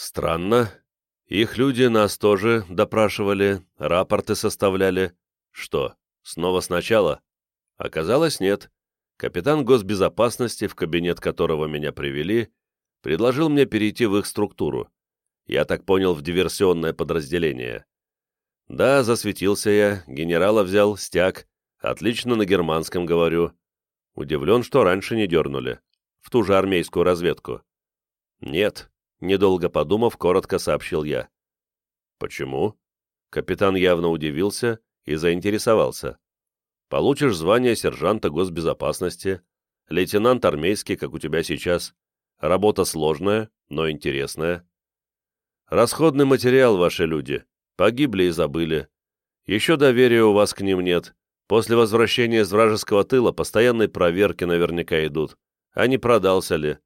Странно. Их люди нас тоже допрашивали, рапорты составляли. Что, снова сначала? Оказалось, нет. Капитан госбезопасности, в кабинет которого меня привели, предложил мне перейти в их структуру. Я так понял, в диверсионное подразделение. Да, засветился я, генерала взял, стяг, отлично на германском говорю. Удивлен, что раньше не дернули. В ту же армейскую разведку. Нет, недолго подумав, коротко сообщил я. Почему? Капитан явно удивился и заинтересовался. Получишь звание сержанта госбезопасности, лейтенант армейский, как у тебя сейчас. Работа сложная, но интересная. Расходный материал, ваши люди. Погибли и забыли. Еще доверия у вас к ним нет. После возвращения из вражеского тыла постоянные проверки наверняка идут. А не продался ли?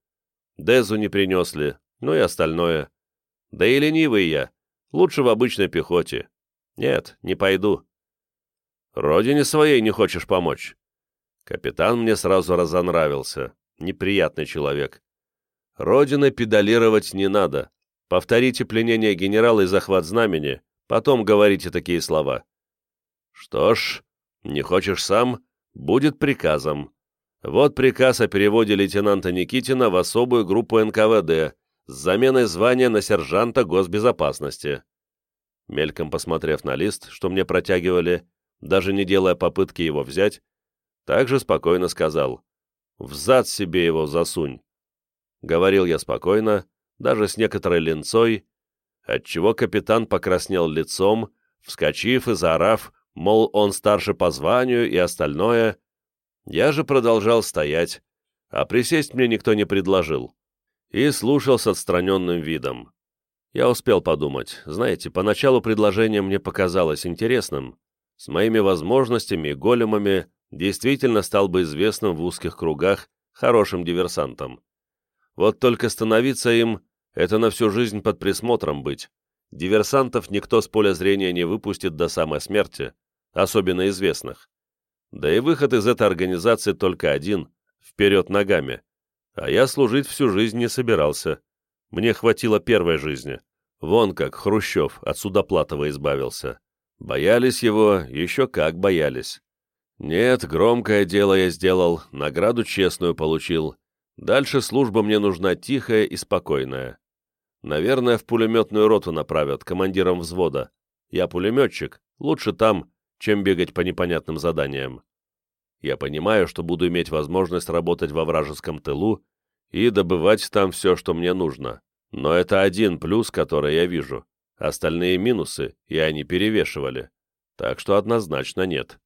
Дезу не принес ли? Ну и остальное. Да и ленивый я. Лучше в обычной пехоте. Нет, не пойду. Родине своей не хочешь помочь? Капитан мне сразу разонравился. Неприятный человек. Родины педалировать не надо. Повторите пленение генерала и захват знамени, потом говорите такие слова. Что ж, не хочешь сам, будет приказом. Вот приказ о переводе лейтенанта Никитина в особую группу НКВД с заменой звания на сержанта госбезопасности. Мельком посмотрев на лист, что мне протягивали, даже не делая попытки его взять, также спокойно сказал «Взад себе его засунь». Говорил я спокойно, даже с некоторой ленцой, отчего капитан покраснел лицом, вскочив и заорав, мол, он старше по званию и остальное. Я же продолжал стоять, а присесть мне никто не предложил, и слушал с отстраненным видом. Я успел подумать, знаете, поначалу предложение мне показалось интересным, с моими возможностями и големами действительно стал бы известным в узких кругах хорошим диверсантом. Вот только становиться им — это на всю жизнь под присмотром быть. Диверсантов никто с поля зрения не выпустит до самой смерти, особенно известных. Да и выход из этой организации только один — вперед ногами. А я служить всю жизнь не собирался. Мне хватило первой жизни. Вон как Хрущев от Судоплатова избавился. Боялись его, еще как боялись. Нет, громкое дело я сделал, награду честную получил, Дальше служба мне нужна тихая и спокойная. Наверное, в пулеметную роту направят, командиром взвода. Я пулеметчик, лучше там, чем бегать по непонятным заданиям. Я понимаю, что буду иметь возможность работать во вражеском тылу и добывать там все, что мне нужно. Но это один плюс, который я вижу. Остальные минусы, и они перевешивали. Так что однозначно нет.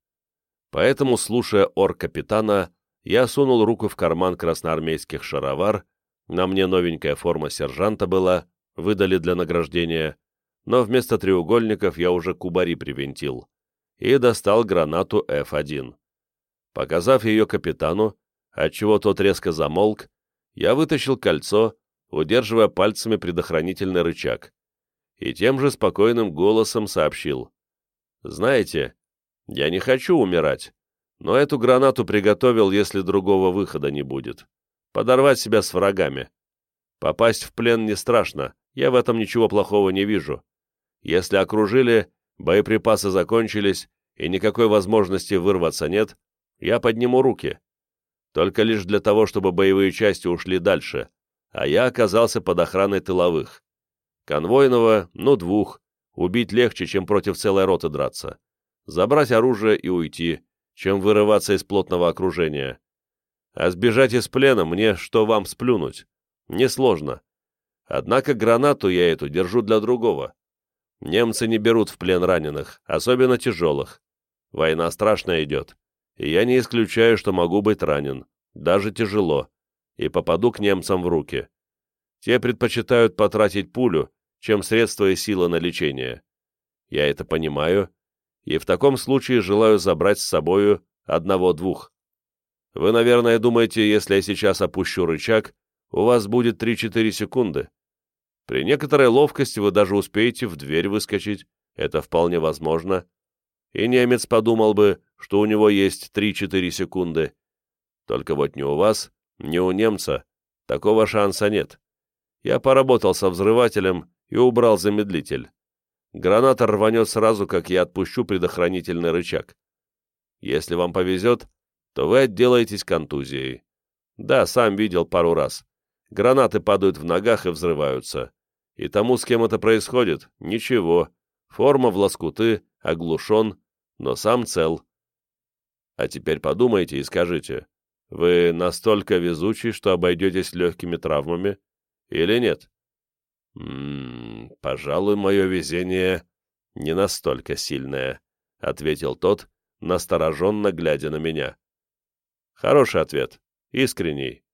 Поэтому, слушая ор капитана, я сунул руку в карман красноармейских шаровар, на мне новенькая форма сержанта была, выдали для награждения, но вместо треугольников я уже кубари привинтил, и достал гранату F1. Показав ее капитану, отчего тот резко замолк, я вытащил кольцо, удерживая пальцами предохранительный рычаг, и тем же спокойным голосом сообщил. «Знаете, я не хочу умирать, но эту гранату приготовил, если другого выхода не будет. Подорвать себя с врагами. Попасть в плен не страшно, я в этом ничего плохого не вижу. Если окружили, боеприпасы закончились, и никакой возможности вырваться нет, я подниму руки. Только лишь для того, чтобы боевые части ушли дальше, а я оказался под охраной тыловых. Конвойного, ну двух, убить легче, чем против целой роты драться. Забрать оружие и уйти, чем вырываться из плотного окружения. А сбежать из плена мне, что вам сплюнуть, несложно. Однако гранату я эту держу для другого. Немцы не берут в плен раненых, особенно тяжелых. Война страшная идет, я не исключаю, что могу быть ранен, даже тяжело, и попаду к немцам в руки. Те предпочитают потратить пулю, чем средства и силы на лечение. Я это понимаю и в таком случае желаю забрать с собою одного-двух. Вы, наверное, думаете, если я сейчас опущу рычаг, у вас будет 3-4 секунды. При некоторой ловкости вы даже успеете в дверь выскочить, это вполне возможно. И немец подумал бы, что у него есть 3-4 секунды. Только вот ни у вас, ни у немца такого шанса нет. Я поработал со взрывателем и убрал замедлитель. Граната рванет сразу, как я отпущу предохранительный рычаг. Если вам повезет, то вы отделаетесь контузией. Да, сам видел пару раз. Гранаты падают в ногах и взрываются. И тому, с кем это происходит, ничего. Форма в лоскуты, оглушен, но сам цел. А теперь подумайте и скажите, вы настолько везучий, что обойдетесь легкими травмами, или нет? «М -м, пожалуй, мое везение не настолько сильное», — ответил тот, настороженно глядя на меня. «Хороший ответ, искренний.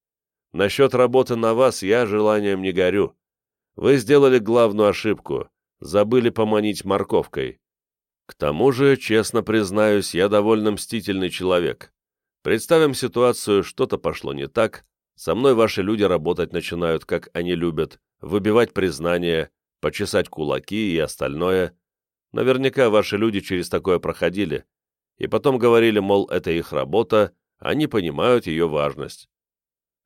Насчет работы на вас я желанием не горю. Вы сделали главную ошибку, забыли поманить морковкой. К тому же, честно признаюсь, я довольно мстительный человек. Представим ситуацию, что-то пошло не так, со мной ваши люди работать начинают, как они любят, выбивать признание, почесать кулаки и остальное. Наверняка ваши люди через такое проходили, и потом говорили, мол, это их работа, они понимают ее важность.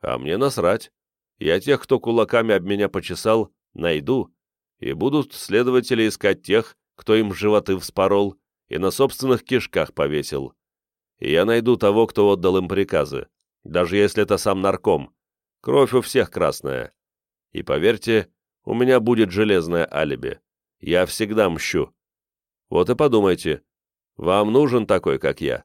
А мне насрать. Я тех, кто кулаками об меня почесал, найду, и будут следователи искать тех, кто им животы вспорол и на собственных кишках повесил. И я найду того, кто отдал им приказы, даже если это сам нарком. Кровь у всех красная. И поверьте, у меня будет железное алиби. Я всегда мщу. Вот и подумайте, вам нужен такой, как я.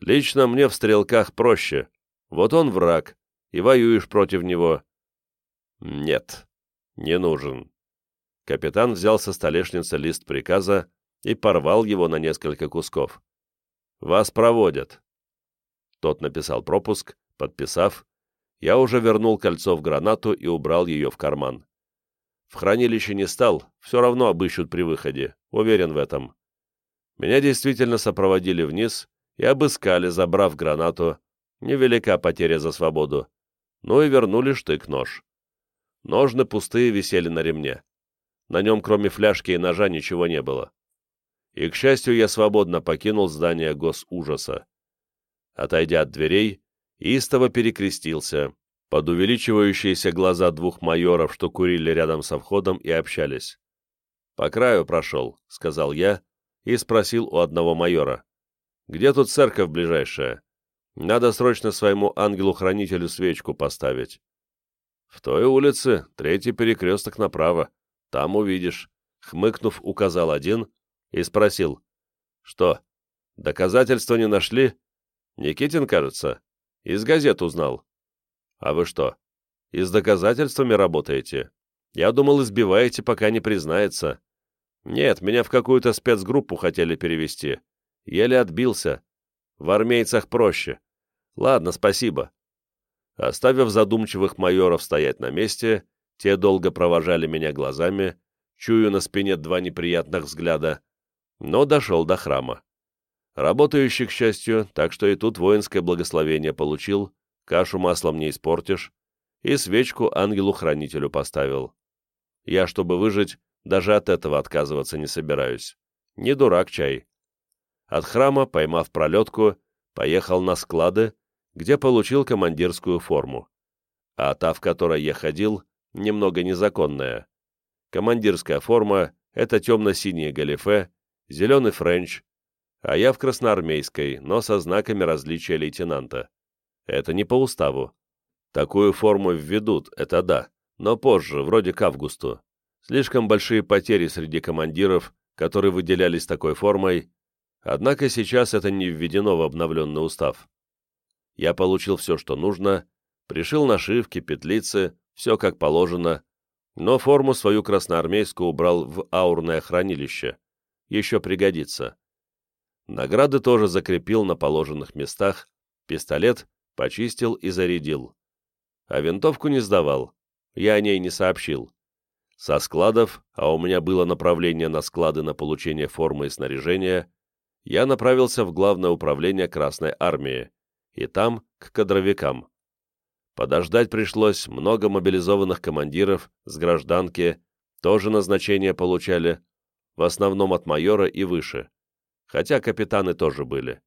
Лично мне в стрелках проще. Вот он враг, и воюешь против него. Нет, не нужен. Капитан взял со столешницы лист приказа и порвал его на несколько кусков. «Вас проводят». Тот написал пропуск, подписав, я уже вернул кольцо в гранату и убрал ее в карман. В хранилище не стал, все равно обыщут при выходе, уверен в этом. Меня действительно сопроводили вниз и обыскали, забрав гранату. Невелика потеря за свободу. Ну и вернули штык-нож. Ножны пустые висели на ремне. На нем, кроме фляжки и ножа, ничего не было. И, к счастью, я свободно покинул здание госужаса. Отойдя от дверей, истово перекрестился, под увеличивающиеся глаза двух майоров, что курили рядом со входом и общались. «По краю прошел», — сказал я, и спросил у одного майора. «Где тут церковь ближайшая? Надо срочно своему ангелу-хранителю свечку поставить». «В той улице, третий перекресток направо. Там увидишь», — хмыкнув, указал один и спросил. «Что, доказательства не нашли? Никитин, кажется?» Из газет узнал. А вы что, и с доказательствами работаете? Я думал, избиваете, пока не признается. Нет, меня в какую-то спецгруппу хотели перевести. Еле отбился. В армейцах проще. Ладно, спасибо. Оставив задумчивых майоров стоять на месте, те долго провожали меня глазами, чую на спине два неприятных взгляда, но дошел до храма. Работающий, к счастью, так что и тут воинское благословение получил, кашу маслом не испортишь, и свечку ангелу-хранителю поставил. Я, чтобы выжить, даже от этого отказываться не собираюсь. Не дурак чай. От храма, поймав пролетку, поехал на склады, где получил командирскую форму. А та, в которой я ходил, немного незаконная. Командирская форма — это темно-синие галифе, зеленый френч, а я в красноармейской, но со знаками различия лейтенанта. Это не по уставу. Такую форму введут, это да, но позже, вроде к августу. Слишком большие потери среди командиров, которые выделялись такой формой, однако сейчас это не введено в обновленный устав. Я получил все, что нужно, пришил нашивки, петлицы, все как положено, но форму свою красноармейскую убрал в аурное хранилище. Еще пригодится. Награды тоже закрепил на положенных местах, пистолет почистил и зарядил. А винтовку не сдавал, я о ней не сообщил. Со складов, а у меня было направление на склады на получение формы и снаряжения, я направился в Главное управление Красной Армии, и там к кадровикам. Подождать пришлось, много мобилизованных командиров с гражданки тоже назначение получали, в основном от майора и выше хотя капитаны тоже были.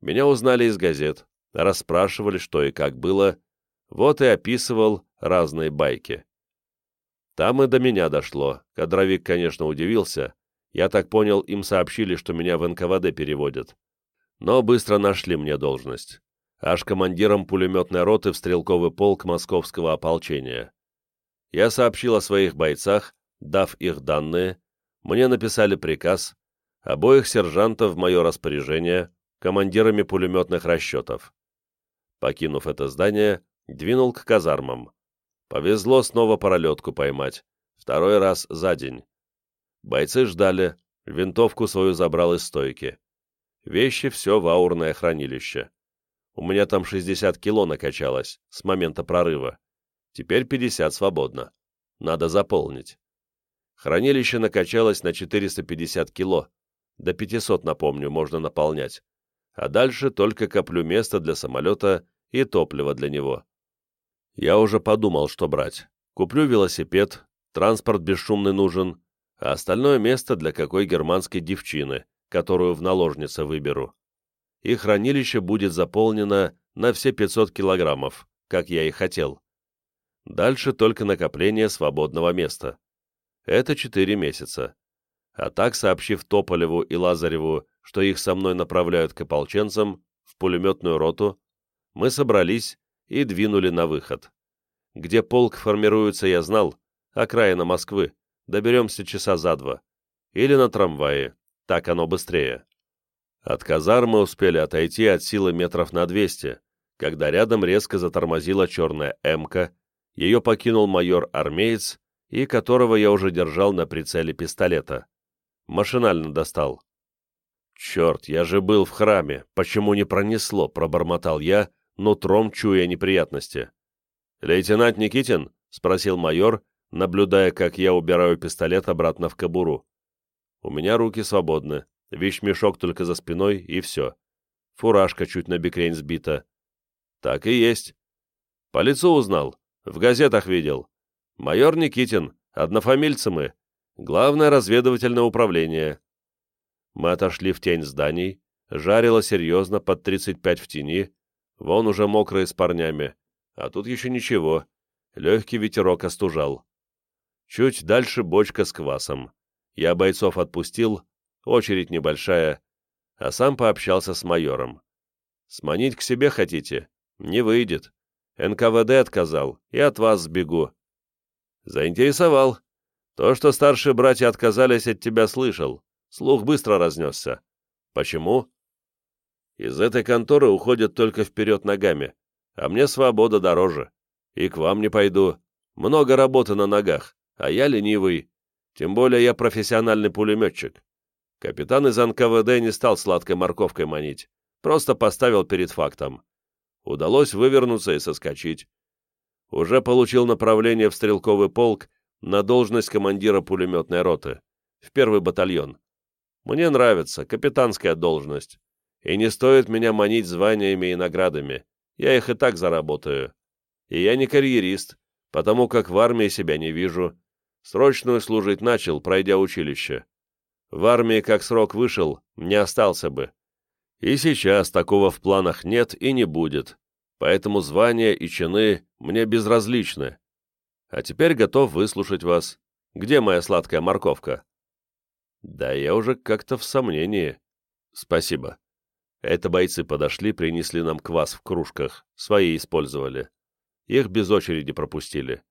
Меня узнали из газет, расспрашивали, что и как было, вот и описывал разные байки. Там и до меня дошло. Кадровик, конечно, удивился. Я так понял, им сообщили, что меня в НКВД переводят. Но быстро нашли мне должность. Аж командиром пулеметной роты в стрелковый полк московского ополчения. Я сообщил о своих бойцах, дав их данные, мне написали приказ, обоих сержантов в мое распоряжение, командирами пулеметных расчетов. Покинув это здание, двинул к казармам. Повезло снова паралетку поймать, второй раз за день. Бойцы ждали, винтовку свою забрал из стойки. Вещи все в аурное хранилище. У меня там 60 кило накачалось с момента прорыва. Теперь 50 свободно. Надо заполнить. Хранилище накачалось на 450 кило. До 500, напомню, можно наполнять. А дальше только коплю место для самолета и топливо для него. Я уже подумал, что брать. Куплю велосипед, транспорт бесшумный нужен, а остальное место для какой германской девчины, которую в наложнице выберу. И хранилище будет заполнено на все 500 килограммов, как я и хотел. Дальше только накопление свободного места. Это четыре месяца. А так, сообщив Тополеву и Лазареву, что их со мной направляют к ополченцам, в пулеметную роту, мы собрались и двинули на выход. Где полк формируется, я знал, окраина Москвы, доберемся часа за два. Или на трамвае, так оно быстрее. От казармы успели отойти от силы метров на 200, когда рядом резко затормозила черная «Эмка», ее покинул майор-армеец, и которого я уже держал на прицеле пистолета. Машинально достал. «Черт, я же был в храме, почему не пронесло?» — пробормотал я, нутром чуя неприятности. «Лейтенант Никитин?» — спросил майор, наблюдая, как я убираю пистолет обратно в кобуру. «У меня руки свободны, вещмешок только за спиной, и все. Фуражка чуть на бикрень сбита». «Так и есть». «По лицу узнал. В газетах видел. Майор Никитин, однофамильцы мы. Главное разведывательное управление». Мы отошли в тень зданий, жарило серьезно под 35 в тени, вон уже мокрые с парнями, а тут еще ничего, легкий ветерок остужал. Чуть дальше бочка с квасом. Я бойцов отпустил, очередь небольшая, а сам пообщался с майором. «Сманить к себе хотите? Не выйдет. НКВД отказал, и от вас сбегу». «Заинтересовал. То, что старшие братья отказались от тебя, слышал. Слух быстро разнесся. Почему?» «Из этой конторы уходят только вперед ногами, а мне свобода дороже. И к вам не пойду. Много работы на ногах, а я ленивый. Тем более я профессиональный пулеметчик. Капитан из НКВД не стал сладкой морковкой манить, просто поставил перед фактом. Удалось вывернуться и соскочить. Уже получил направление в стрелковый полк на должность командира пулеметной роты, в первый батальон. Мне нравится, капитанская должность. И не стоит меня манить званиями и наградами. Я их и так заработаю. И я не карьерист, потому как в армии себя не вижу. Срочную служить начал, пройдя училище. В армии, как срок вышел, не остался бы. И сейчас такого в планах нет и не будет, поэтому звания и чины мне безразличны. А теперь готов выслушать вас. Где моя сладкая морковка?» «Да я уже как-то в сомнении. Спасибо. Это бойцы подошли, принесли нам квас в кружках, свои использовали. Их без очереди пропустили.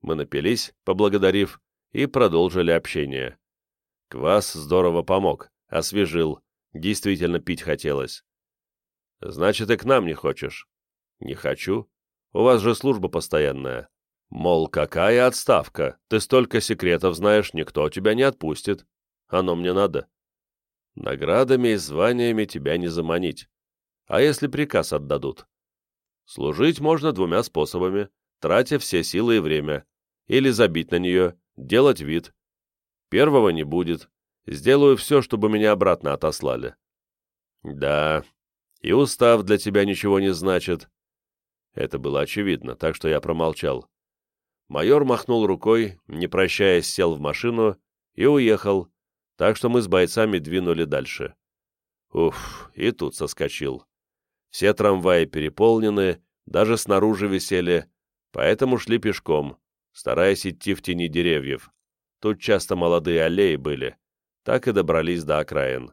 Мы напились, поблагодарив, и продолжили общение. Квас здорово помог, освежил, Действительно пить хотелось. Значит, и к нам не хочешь? Не хочу. У вас же служба постоянная. Мол, какая отставка? Ты столько секретов знаешь, никто тебя не отпустит. Оно мне надо. Наградами и званиями тебя не заманить. А если приказ отдадут? Служить можно двумя способами, тратя все силы и время. Или забить на нее, делать вид. Первого не будет, Сделаю все, чтобы меня обратно отослали». «Да, и устав для тебя ничего не значит». Это было очевидно, так что я промолчал. Майор махнул рукой, не прощаясь, сел в машину и уехал, так что мы с бойцами двинули дальше. Уф, и тут соскочил. Все трамваи переполнены, даже снаружи висели, поэтому шли пешком. стараясь идти в тени деревьев. Тут часто молодые аллеи были. Так и добрались до окраин.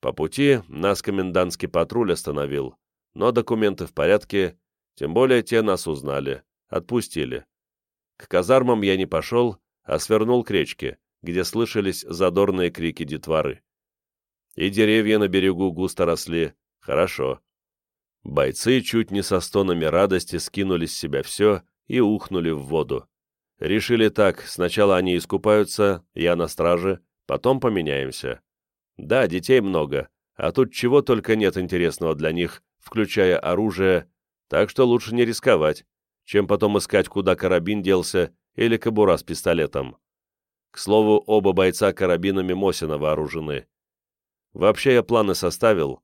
По пути нас комендантский патруль остановил, но документы в порядке, тем более те нас узнали, отпустили. К казармам я не пошел, а свернул к речке, где слышались задорные крики детворы. И деревья на берегу густо росли, хорошо. Бойцы чуть не со стонами радости скинули с себя все и ухнули в воду. Решили так, сначала они искупаются, я на страже, потом поменяемся. Да, детей много, а тут чего только нет интересного для них, включая оружие, так что лучше не рисковать, чем потом искать, куда карабин делся или кобура с пистолетом. К слову, оба бойца карабинами Мосина вооружены. Вообще я планы составил.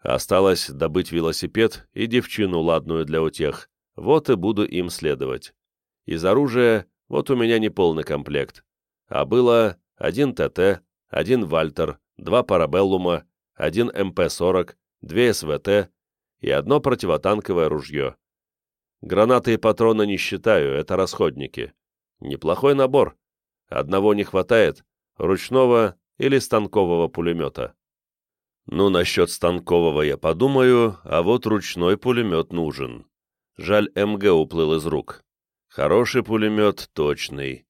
Осталось добыть велосипед и девчину ладную для утех. Вот и буду им следовать. Из оружия вот у меня не полный комплект. А было один ТТ, один Вальтер, два Парабеллума, один МП-40, две СВТ и одно противотанковое ружье. Гранаты и патроны не считаю, это расходники. Неплохой набор. Одного не хватает, ручного или станкового пулемета. Ну, насчет станкового я подумаю, а вот ручной пулемет нужен. Жаль, МГ уплыл из рук. Хороший пулемет, точный.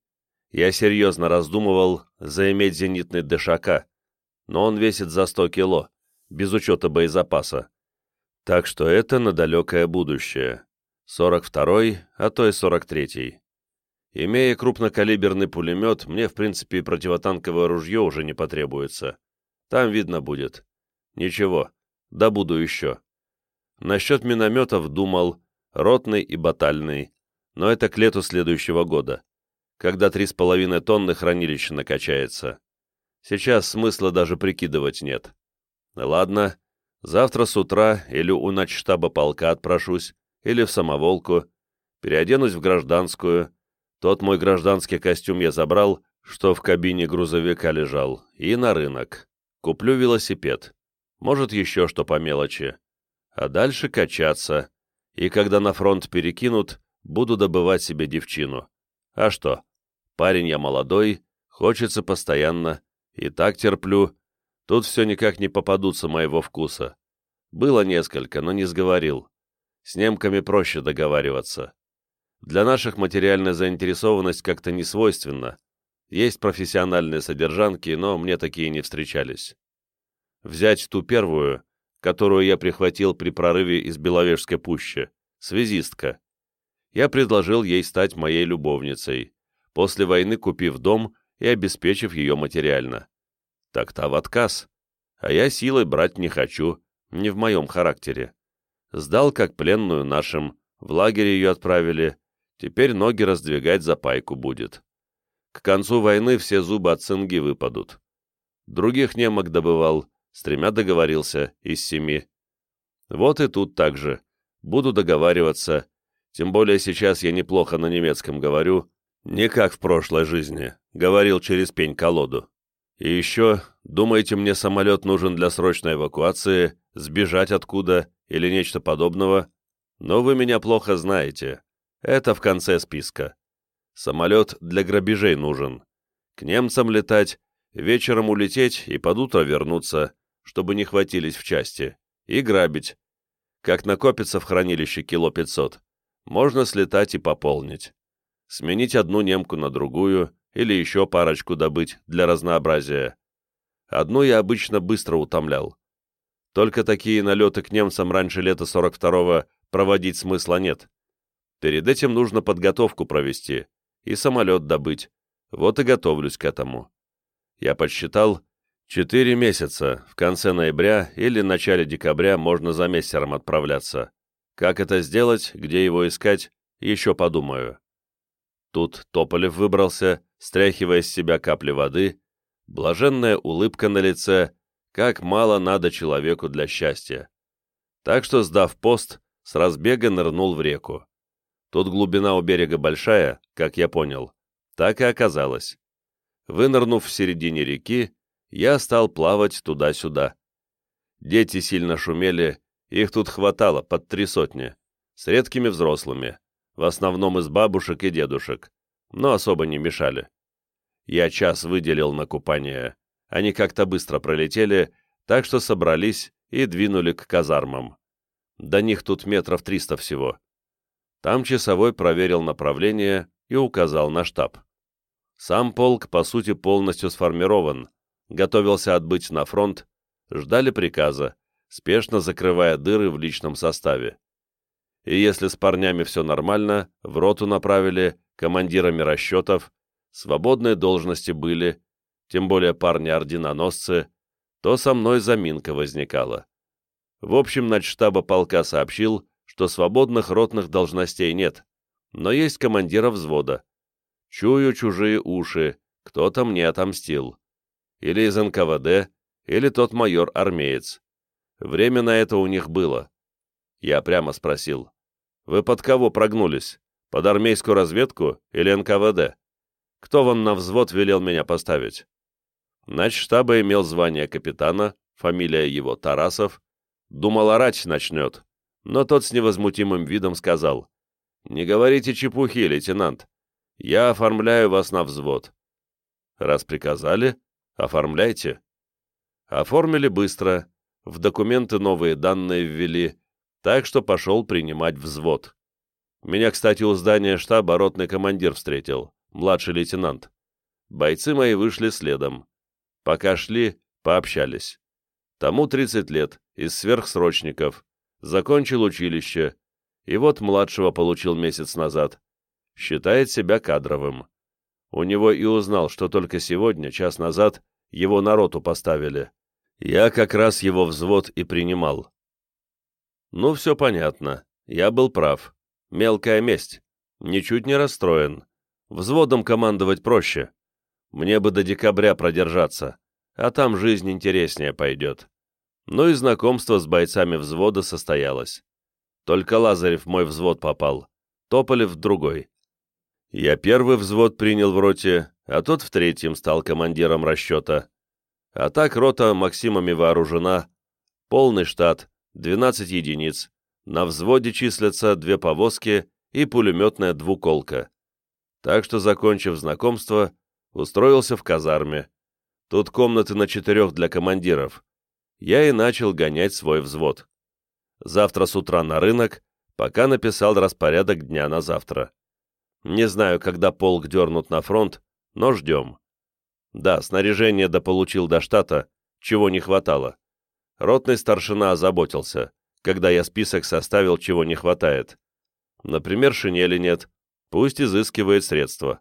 Я серьезно раздумывал заиметь зенитный ДШК, но он весит за 100 кило, без учета боезапаса. Так что это на далекое будущее. 42-й, а то и 43-й. Имея крупнокалиберный пулемет, мне, в принципе, противотанковое ружье уже не потребуется. Там видно будет. Ничего, добуду еще. Насчет минометов думал, ротный и батальный, но это к лету следующего года когда три с половиной тонны хранилище накачается. Сейчас смысла даже прикидывать нет. Ладно, завтра с утра или у начштаба полка отпрошусь, или в самоволку, переоденусь в гражданскую. Тот мой гражданский костюм я забрал, что в кабине грузовика лежал, и на рынок. Куплю велосипед. Может, еще что по мелочи. А дальше качаться. И когда на фронт перекинут, буду добывать себе девчину. А что? Парень я молодой, хочется постоянно, и так терплю. Тут все никак не попадутся моего вкуса. Было несколько, но не сговорил. С немками проще договариваться. Для наших материальная заинтересованность как-то не свойственна. Есть профессиональные содержанки, но мне такие не встречались. Взять ту первую, которую я прихватил при прорыве из Беловежской пущи, связистка. Я предложил ей стать моей любовницей после войны купив дом и обеспечив ее материально. Так-то в отказ. А я силой брать не хочу, не в моем характере. Сдал как пленную нашим, в лагерь ее отправили, теперь ноги раздвигать за пайку будет. К концу войны все зубы от цинги выпадут. Других немок добывал, с тремя договорился, из семи. Вот и тут так же. Буду договариваться, тем более сейчас я неплохо на немецком говорю, «Не как в прошлой жизни», — говорил через пень-колоду. «И еще, думаете, мне самолет нужен для срочной эвакуации, сбежать откуда или нечто подобного? Но вы меня плохо знаете. Это в конце списка. Самолет для грабежей нужен. К немцам летать, вечером улететь и под утро вернуться, чтобы не хватились в части, и грабить. Как накопится в хранилище кило пятьсот, можно слетать и пополнить сменить одну немку на другую или еще парочку добыть для разнообразия. Одну я обычно быстро утомлял. Только такие налеты к немцам раньше лета 42-го проводить смысла нет. Перед этим нужно подготовку провести и самолет добыть. Вот и готовлюсь к этому. Я подсчитал, четыре месяца, в конце ноября или начале декабря можно за мессером отправляться. Как это сделать, где его искать, еще подумаю. Тут Тополев выбрался, стряхивая с себя капли воды, блаженная улыбка на лице, как мало надо человеку для счастья. Так что, сдав пост, с разбега нырнул в реку. Тут глубина у берега большая, как я понял. Так и оказалось. Вынырнув в середине реки, я стал плавать туда-сюда. Дети сильно шумели, их тут хватало под три сотни, с редкими взрослыми в основном из бабушек и дедушек, но особо не мешали. Я час выделил на купание. Они как-то быстро пролетели, так что собрались и двинули к казармам. До них тут метров триста всего. Там часовой проверил направление и указал на штаб. Сам полк, по сути, полностью сформирован, готовился отбыть на фронт, ждали приказа, спешно закрывая дыры в личном составе. И если с парнями все нормально, в роту направили, командирами расчетов, свободные должности были, тем более парни-орденоносцы, то со мной заминка возникала. В общем, начштаба полка сообщил, что свободных ротных должностей нет, но есть командира взвода. Чую чужие уши, кто-то мне отомстил. Или из НКВД, или тот майор-армеец. Время на это у них было. Я прямо спросил. «Вы под кого прогнулись? Под армейскую разведку или НКВД? Кто вам на взвод велел меня поставить?» Начштаба имел звание капитана, фамилия его Тарасов. Думал, орать начнет. Но тот с невозмутимым видом сказал. «Не говорите чепухи, лейтенант. Я оформляю вас на взвод». «Раз приказали, оформляйте». Оформили быстро, в документы новые данные ввели, так что пошел принимать взвод. Меня, кстати, у здания штаба ротный командир встретил, младший лейтенант. Бойцы мои вышли следом. Пока шли, пообщались. Тому 30 лет, из сверхсрочников, закончил училище, и вот младшего получил месяц назад. Считает себя кадровым. У него и узнал, что только сегодня, час назад, его на роту поставили. Я как раз его взвод и принимал. Ну, все понятно. Я был прав. Мелкая месть. Ничуть не расстроен. Взводом командовать проще. Мне бы до декабря продержаться, а там жизнь интереснее пойдет. Ну и знакомство с бойцами взвода состоялось. Только Лазарев мой взвод попал, Тополев другой. Я первый взвод принял в роте, а тот в третьем стал командиром расчета. А так рота Максимами вооружена, полный штат, 12 единиц, на взводе числятся две повозки и пулеметная двуколка. Так что, закончив знакомство, устроился в казарме. Тут комнаты на четырех для командиров. Я и начал гонять свой взвод. Завтра с утра на рынок, пока написал распорядок дня на завтра. Не знаю, когда полк дернут на фронт, но ждем. Да, снаряжение дополучил до штата, чего не хватало. Ротный старшина озаботился, когда я список составил, чего не хватает. Например, шинели нет, пусть изыскивает средства.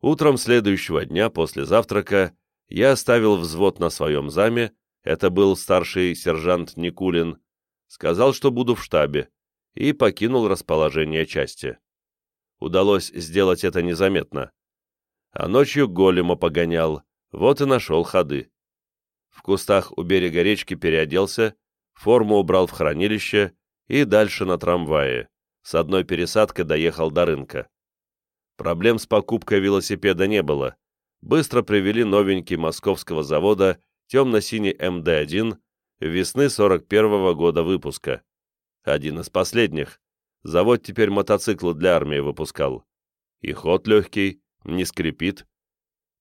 Утром следующего дня после завтрака я оставил взвод на своем заме, это был старший сержант Никулин, сказал, что буду в штабе, и покинул расположение части. Удалось сделать это незаметно а ночью голема погонял, вот и нашел ходы. В кустах у берега речки переоделся, форму убрал в хранилище и дальше на трамвае. С одной пересадкой доехал до рынка. Проблем с покупкой велосипеда не было. Быстро привели новенький московского завода темно-синий МД-1 весны 41 -го года выпуска. Один из последних. Завод теперь мотоциклы для армии выпускал. И ход легкий, не скрипит.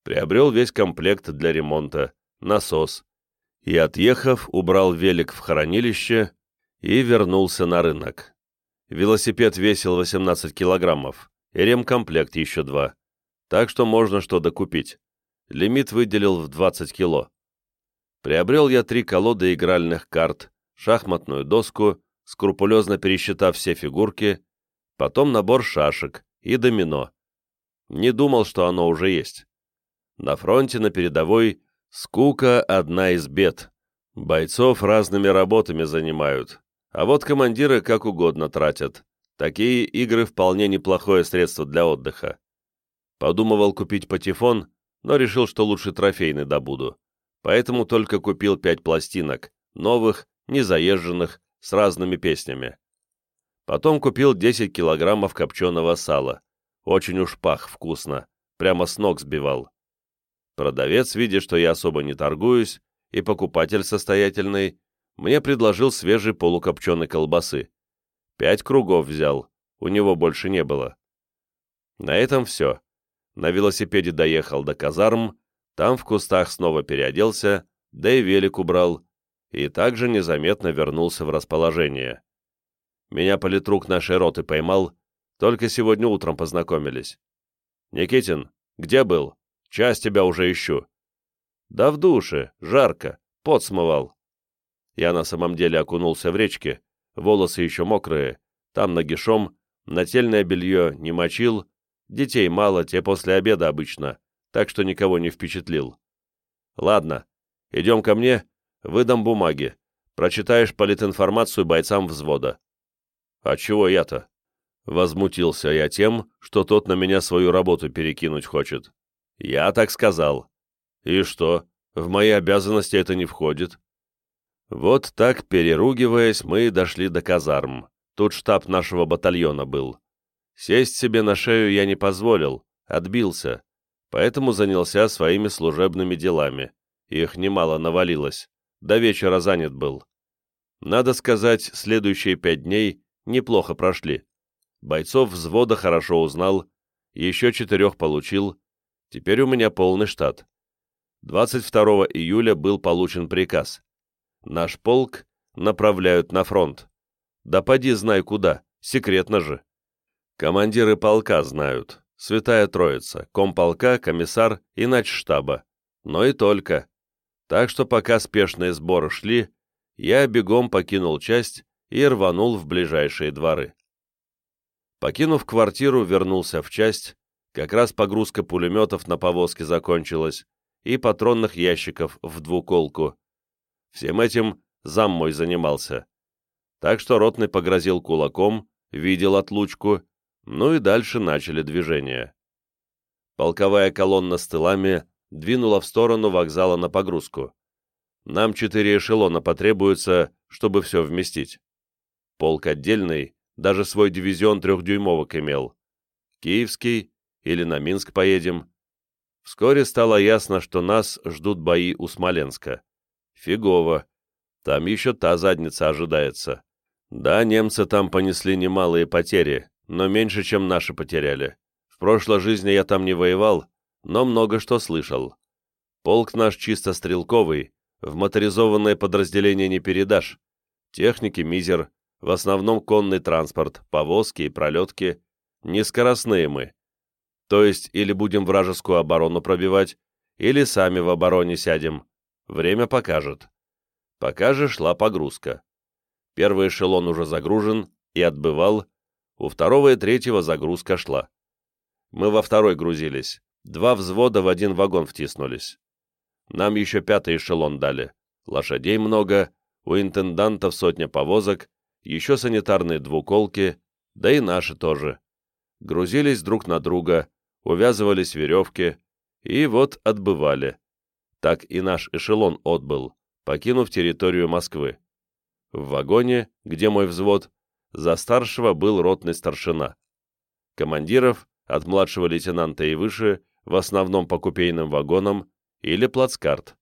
Приобрел весь комплект для ремонта, насос. И, отъехав, убрал велик в хранилище и вернулся на рынок. Велосипед весил 18 килограммов, и ремкомплект еще два. Так что можно что докупить. Лимит выделил в 20 кило. Приобрел я три колоды игральных карт, шахматную доску, скрупулезно пересчитав все фигурки, потом набор шашек и домино. Не думал, что оно уже есть. На фронте, на передовой, скука — одна из бед. Бойцов разными работами занимают, а вот командиры как угодно тратят. Такие игры вполне неплохое средство для отдыха. Подумывал купить патефон, но решил, что лучше трофейный добуду. Поэтому только купил пять пластинок, новых, незаезженных, с разными песнями. Потом купил 10 килограммов копченого сала. Очень уж пах вкусно, прямо с ног сбивал. Продавец, видя, что я особо не торгуюсь, и покупатель состоятельный, мне предложил свежей полукопченой колбасы. Пять кругов взял, у него больше не было. На этом все. На велосипеде доехал до казарм, там в кустах снова переоделся, да и велик убрал, и также незаметно вернулся в расположение. Меня политрук нашей роты поймал, только сегодня утром познакомились. «Никитин, где был? Час тебя уже ищу». «Да в душе, жарко, пот смывал». Я на самом деле окунулся в речке, волосы еще мокрые, там нагишом, нательное белье не мочил, детей мало, те после обеда обычно, так что никого не впечатлил. «Ладно, идем ко мне, выдам бумаги, прочитаешь политинформацию бойцам взвода». «А чего я-то?» Возмутился я тем, что тот на меня свою работу перекинуть хочет. Я так сказал. И что, в мои обязанности это не входит? Вот так, переругиваясь, мы дошли до казарм. Тут штаб нашего батальона был. Сесть себе на шею я не позволил, отбился, поэтому занялся своими служебными делами. Их немало навалилось. До вечера занят был. Надо сказать, следующие пять дней неплохо прошли. Бойцов взвода хорошо узнал, еще четырех получил, теперь у меня полный штат. 22 июля был получен приказ. Наш полк направляют на фронт. Да поди знай куда, секретно же. Командиры полка знают, Святая Троица, комполка, комиссар и штаба. Но и только. Так что пока спешные сборы шли, я бегом покинул часть и рванул в ближайшие дворы. Покинув квартиру, вернулся в часть, как раз погрузка пулеметов на повозке закончилась, и патронных ящиков в двуколку. Всем этим зам мой занимался. Так что ротный погрозил кулаком, видел отлучку, ну и дальше начали движение. Полковая колонна с тылами двинула в сторону вокзала на погрузку. Нам четыре эшелона потребуется, чтобы все вместить. Полк отдельный, даже свой дивизион трехдюймовок имел. Киевский или на Минск поедем. Вскоре стало ясно, что нас ждут бои у Смоленска. Фигово. Там еще та задница ожидается. Да, немцы там понесли немалые потери, но меньше, чем наши потеряли. В прошлой жизни я там не воевал, но много что слышал. Полк наш чисто стрелковый, в моторизованное подразделение не передашь. Техники мизер, в основном конный транспорт, повозки и пролетки, нескоростные мы. То есть или будем вражескую оборону пробивать, или сами в обороне сядем. Время покажет. Пока же шла погрузка. Первый эшелон уже загружен и отбывал, у второго и третьего загрузка шла. Мы во второй грузились, два взвода в один вагон втиснулись. Нам еще пятый эшелон дали, лошадей много, у интендантов сотня повозок, еще санитарные двуколки, да и наши тоже. Грузились друг на друга, увязывались веревки, и вот отбывали. Так и наш эшелон отбыл, покинув территорию Москвы. В вагоне, где мой взвод, за старшего был ротный старшина. Командиров, от младшего лейтенанта и выше, в основном по купейным вагонам, или плацкарт.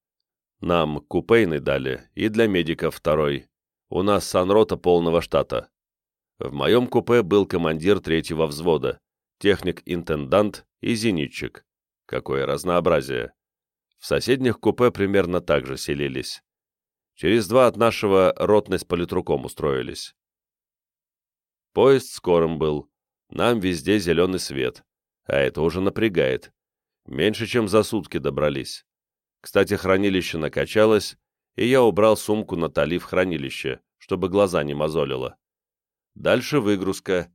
Нам купейный дали, и для медиков второй, у нас санрота полного штата. В моем купе был командир третьего взвода, техник-интендант и зенитчик. Какое разнообразие. В соседних купе примерно так же селились. Через два от нашего ротный с политруком устроились. Поезд скорым был. Нам везде зеленый свет. А это уже напрягает. Меньше чем за сутки добрались. Кстати, хранилище накачалось, и я убрал сумку Натали в хранилище, чтобы глаза не мозолило. Дальше выгрузка.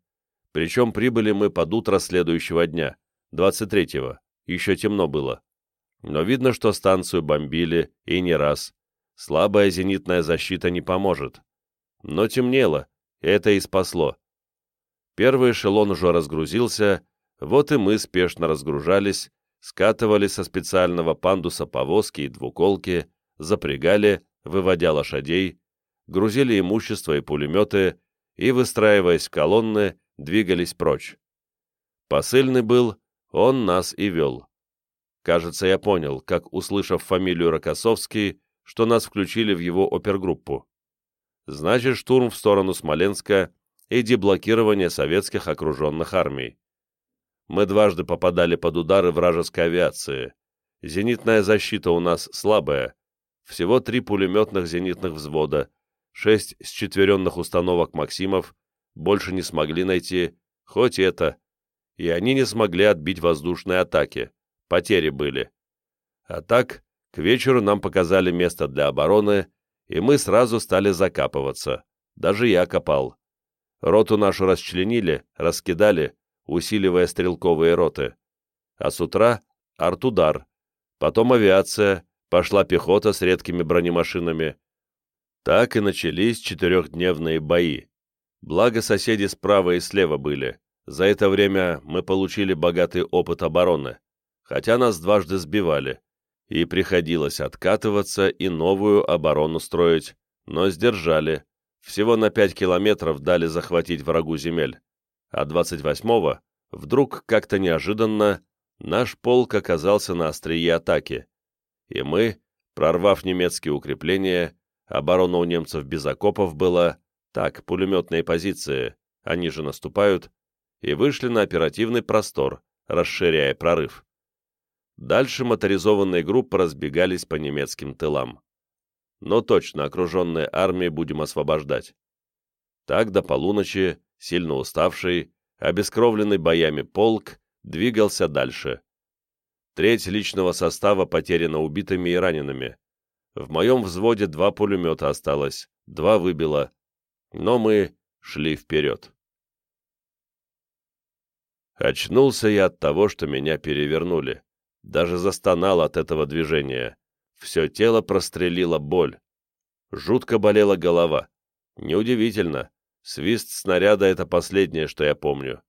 Причем прибыли мы под утро следующего дня, 23-го, еще темно было. Но видно, что станцию бомбили, и не раз. Слабая зенитная защита не поможет. Но темнело, и это и спасло. Первый эшелон уже разгрузился, вот и мы спешно разгружались, скатывали со специального пандуса повозки и двуколки, запрягали, выводя лошадей, грузили имущество и пулеметы и, выстраиваясь в колонны, двигались прочь. Посыльный был, он нас и вел. Кажется, я понял, как, услышав фамилию Рокоссовский, что нас включили в его опергруппу. Значит, штурм в сторону Смоленска и деблокирование советских окруженных армий. Мы дважды попадали под удары вражеской авиации. Зенитная защита у нас слабая. Всего три пулеметных зенитных взвода, шесть счетверенных установок «Максимов», больше не смогли найти, хоть это. И они не смогли отбить воздушные атаки. Потери были. А так, к вечеру нам показали место для обороны, и мы сразу стали закапываться. Даже я копал. Роту нашу расчленили, раскидали, усиливая стрелковые роты. А с утра — артудар, потом авиация, пошла пехота с редкими бронемашинами. Так и начались четырехдневные бои. Благо соседи справа и слева были. За это время мы получили богатый опыт обороны, хотя нас дважды сбивали, и приходилось откатываться и новую оборону строить, но сдержали. Всего на пять километров дали захватить врагу земель. А 28-го, вдруг как-то неожиданно, наш полк оказался на острие атаки. И мы, прорвав немецкие укрепления, оборона у немцев без окопов была, так, пулеметные позиции, они же наступают, и вышли на оперативный простор, расширяя прорыв. Дальше моторизованные группы разбегались по немецким тылам. Но точно окруженные армии будем освобождать. Так до полуночи, сильно уставший, обескровленный боями полк, двигался дальше. Треть личного состава потеряна убитыми и ранеными. В моем взводе два пулемета осталось, два выбило. Но мы шли вперед. Очнулся я от того, что меня перевернули. Даже застонал от этого движения. Все тело прострелило боль. Жутко болела голова. Неудивительно. Свист снаряда — это последнее, что я помню.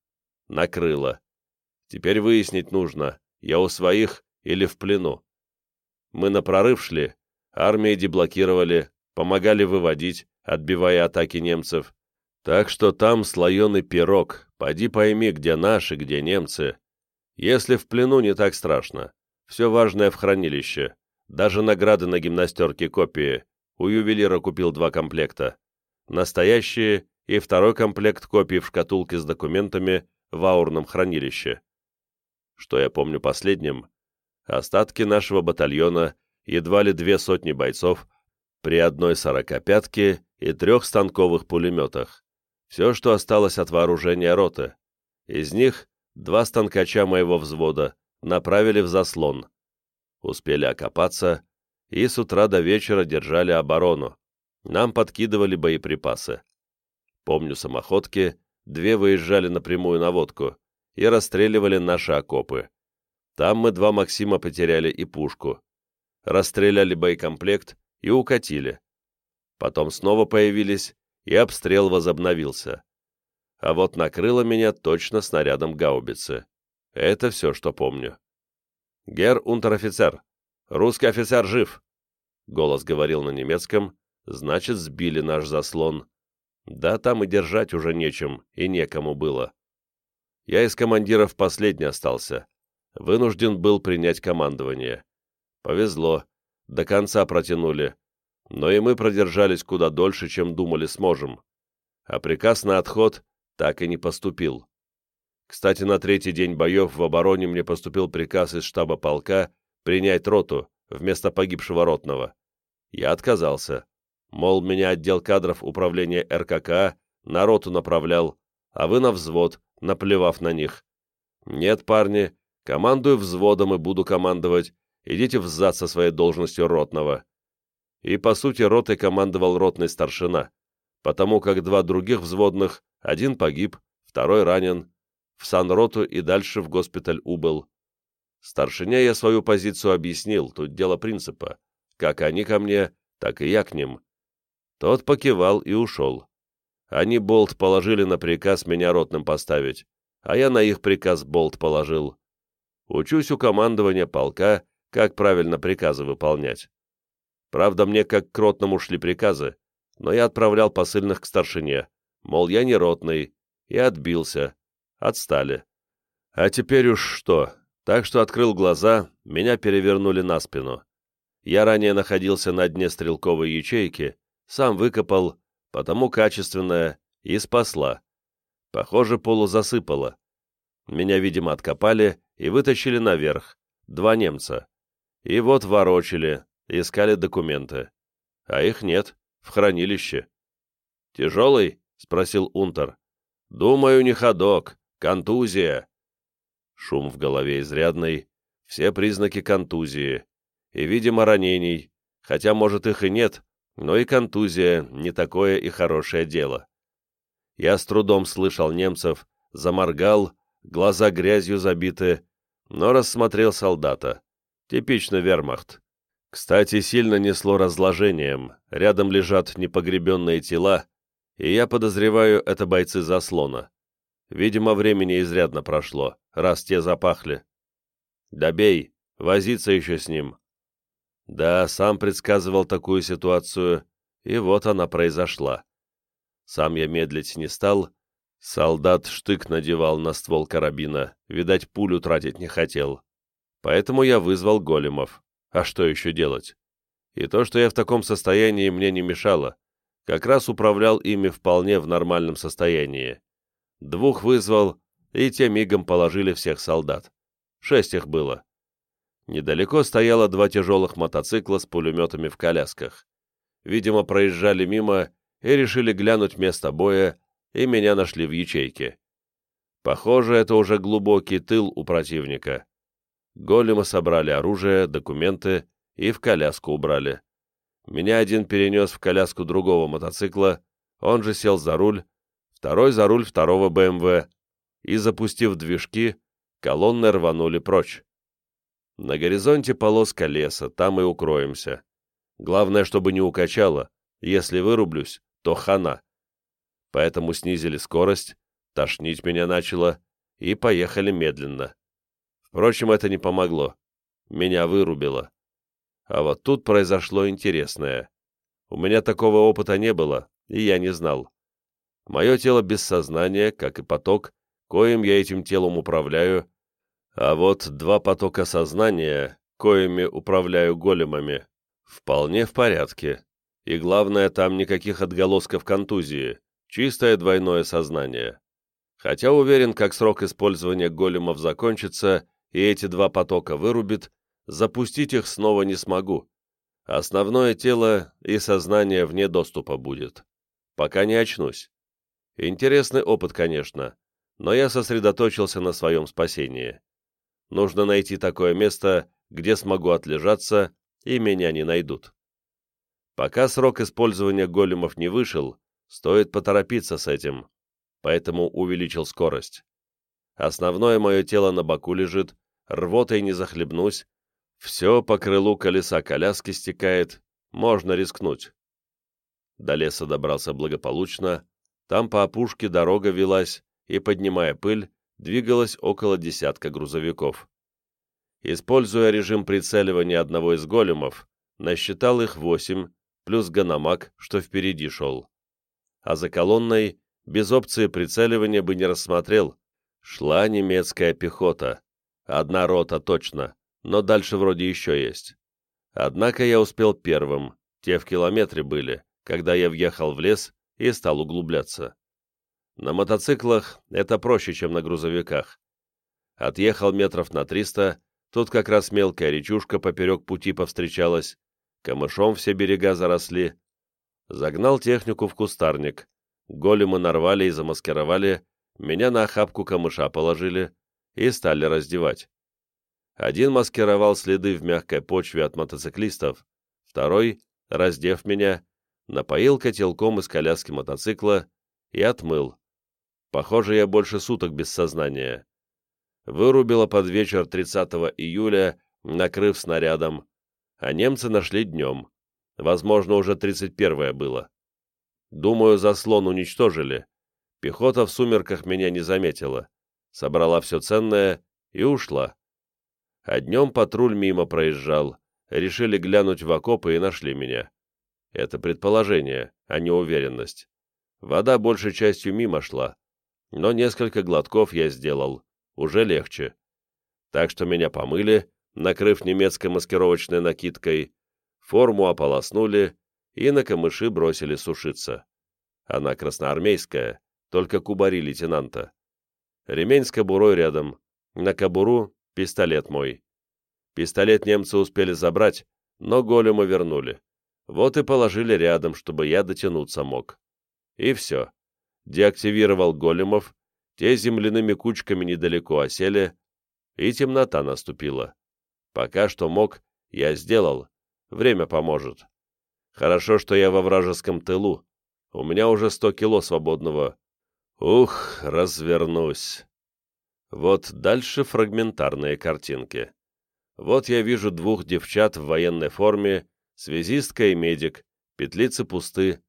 Накрыло. Теперь выяснить нужно, я у своих или в плену. Мы на прорыв шли, армии деблокировали, помогали выводить, отбивая атаки немцев. Так что там слоеный пирог, поди пойми, где наши, где немцы. Если в плену не так страшно. Все важное в хранилище. Даже награды на гимнастерке копии. У ювелира купил два комплекта. Настоящие и второй комплект копий в шкатулке с документами в аурном хранилище. Что я помню последним? Остатки нашего батальона, едва ли две сотни бойцов, при одной сорокопятке и трех станковых пулеметах. Все, что осталось от вооружения роты. Из них два станкача моего взвода направили в заслон. Успели окопаться и с утра до вечера держали оборону. Нам подкидывали боеприпасы. Помню самоходки, две выезжали напрямую на водку и расстреливали наши окопы. Там мы два Максима потеряли и пушку. Расстреляли боекомплект и укатили. Потом снова появились, и обстрел возобновился а вот накрыло меня точно снарядом гаубицы. Это все, что помню. «Гер унтер-офицер! Русский офицер жив!» Голос говорил на немецком, значит, сбили наш заслон. Да, там и держать уже нечем, и некому было. Я из командиров последний остался. Вынужден был принять командование. Повезло, до конца протянули. Но и мы продержались куда дольше, чем думали сможем. А приказ на отход так и не поступил. Кстати, на третий день боев в обороне мне поступил приказ из штаба полка принять роту вместо погибшего ротного. Я отказался. Мол, меня отдел кадров управления РКК на роту направлял, а вы на взвод, наплевав на них. Нет, парни, командую взводом и буду командовать, идите в зад со своей должностью ротного. И, по сути, ротой командовал ротный старшина, потому как два других взводных один погиб, второй ранен, в санроту и дальше в госпиталь убыл. Старшине я свою позицию объяснил, тут дело принципа. Как они ко мне, так и я к ним. Тот покивал и ушел. Они болт положили на приказ меня ротным поставить, а я на их приказ болт положил. Учусь у командования полка, как правильно приказы выполнять. Правда, мне как к ротному шли приказы, но я отправлял посыльных к старшине, мол, я не ротный, и отбился. Отстали. А теперь уж что? Так что открыл глаза, меня перевернули на спину. Я ранее находился на дне стрелковой ячейки, сам выкопал, потому качественная, и спасла. Похоже, полу засыпало. Меня, видимо, откопали и вытащили наверх. Два немца. И вот ворочили, искали документы. А их нет, в хранилище. «Тяжелый?» — спросил Унтер. «Думаю, не ходок. Контузия». Шум в голове изрядный, все признаки контузии. И, видимо, ранений, хотя, может, их и нет, но и контузия не такое и хорошее дело. Я с трудом слышал немцев, заморгал, глаза грязью забиты, но рассмотрел солдата. Типично вермахт. Кстати, сильно несло разложением, рядом лежат непогребенные тела, и я подозреваю, это бойцы заслона. Видимо, времени изрядно прошло, раз те запахли. Добей, возиться еще с ним. Да, сам предсказывал такую ситуацию, и вот она произошла. Сам я медлить не стал. Солдат штык надевал на ствол карабина, видать, пулю тратить не хотел. Поэтому я вызвал големов. А что еще делать? И то, что я в таком состоянии, мне не мешало. Как раз управлял ими вполне в нормальном состоянии. Двух вызвал, и те мигом положили всех солдат. Шесть их было. Недалеко стояло два тяжелых мотоцикла с пулеметами в колясках. Видимо, проезжали мимо и решили глянуть место боя, и меня нашли в ячейке. Похоже, это уже глубокий тыл у противника. Големы собрали оружие, документы и в коляску убрали. Меня один перенес в коляску другого мотоцикла, он же сел за руль, второй за руль второго БМВ, и, запустив движки, колонны рванули прочь. На горизонте полоска леса, там и укроемся. Главное, чтобы не укачало. Если вырублюсь, то хана. Поэтому снизили скорость, тошнить меня начало, и поехали медленно. Впрочем, это не помогло. Меня вырубило. А вот тут произошло интересное. У меня такого опыта не было, и я не знал. Мое тело без сознания, как и поток, коим я этим телом управляю, а вот два потока сознания, коими управляю големами, вполне в порядке. И главное, там никаких отголосков контузии, чистое двойное сознание. Хотя уверен, как срок использования големов закончится, и эти два потока вырубит, запустить их снова не смогу. Основное тело и сознание вне доступа будет. Пока не очнусь. Интересный опыт, конечно, но я сосредоточился на своем спасении. Нужно найти такое место, где смогу отлежаться, и меня не найдут. Пока срок использования големов не вышел, стоит поторопиться с этим, поэтому увеличил скорость. Основное мое тело на боку лежит, рвотой не захлебнусь, все по крылу колеса коляски стекает, можно рискнуть. До леса добрался благополучно, там по опушке дорога велась, и, поднимая пыль, двигалось около десятка грузовиков. Используя режим прицеливания одного из големов, насчитал их восемь, плюс ганамак, что впереди шел. А за колонной, без опции прицеливания бы не рассмотрел, шла немецкая пехота. Одна рота точно, но дальше вроде еще есть. Однако я успел первым, те в километре были, когда я въехал в лес и стал углубляться. На мотоциклах это проще, чем на грузовиках. Отъехал метров на триста, тут как раз мелкая речушка поперек пути повстречалась, камышом все берега заросли. Загнал технику в кустарник, големы нарвали и замаскировали, меня на охапку камыша положили и стали раздевать. Один маскировал следы в мягкой почве от мотоциклистов, второй, раздев меня, напоил котелком из коляски мотоцикла и отмыл. Похоже, я больше суток без сознания. Вырубило под вечер 30 июля, накрыв снарядом, а немцы нашли днем. Возможно, уже 31-е было. Думаю, заслон уничтожили. Пехота в сумерках меня не заметила. Собрала все ценное и ушла. А днем патруль мимо проезжал. Решили глянуть в окопы и нашли меня. Это предположение, а не уверенность. Вода большей частью мимо шла но несколько глотков я сделал, уже легче. Так что меня помыли, накрыв немецкой маскировочной накидкой, форму ополоснули и на камыши бросили сушиться. Она красноармейская, только кубари лейтенанта. Ремень с кобурой рядом. На кобуру пистолет мой. Пистолет немцы успели забрать, но голема вернули. Вот и положили рядом, чтобы я дотянуться мог. И все. Деактивировал големов, те земляными кучками недалеко осели, и темнота наступила. Пока что мог, я сделал. Время поможет. Хорошо, что я во вражеском тылу. У меня уже сто кило свободного. Ух, развернусь. Вот дальше фрагментарные картинки. Вот я вижу двух девчат в военной форме, связистка и медик, петлицы пусты.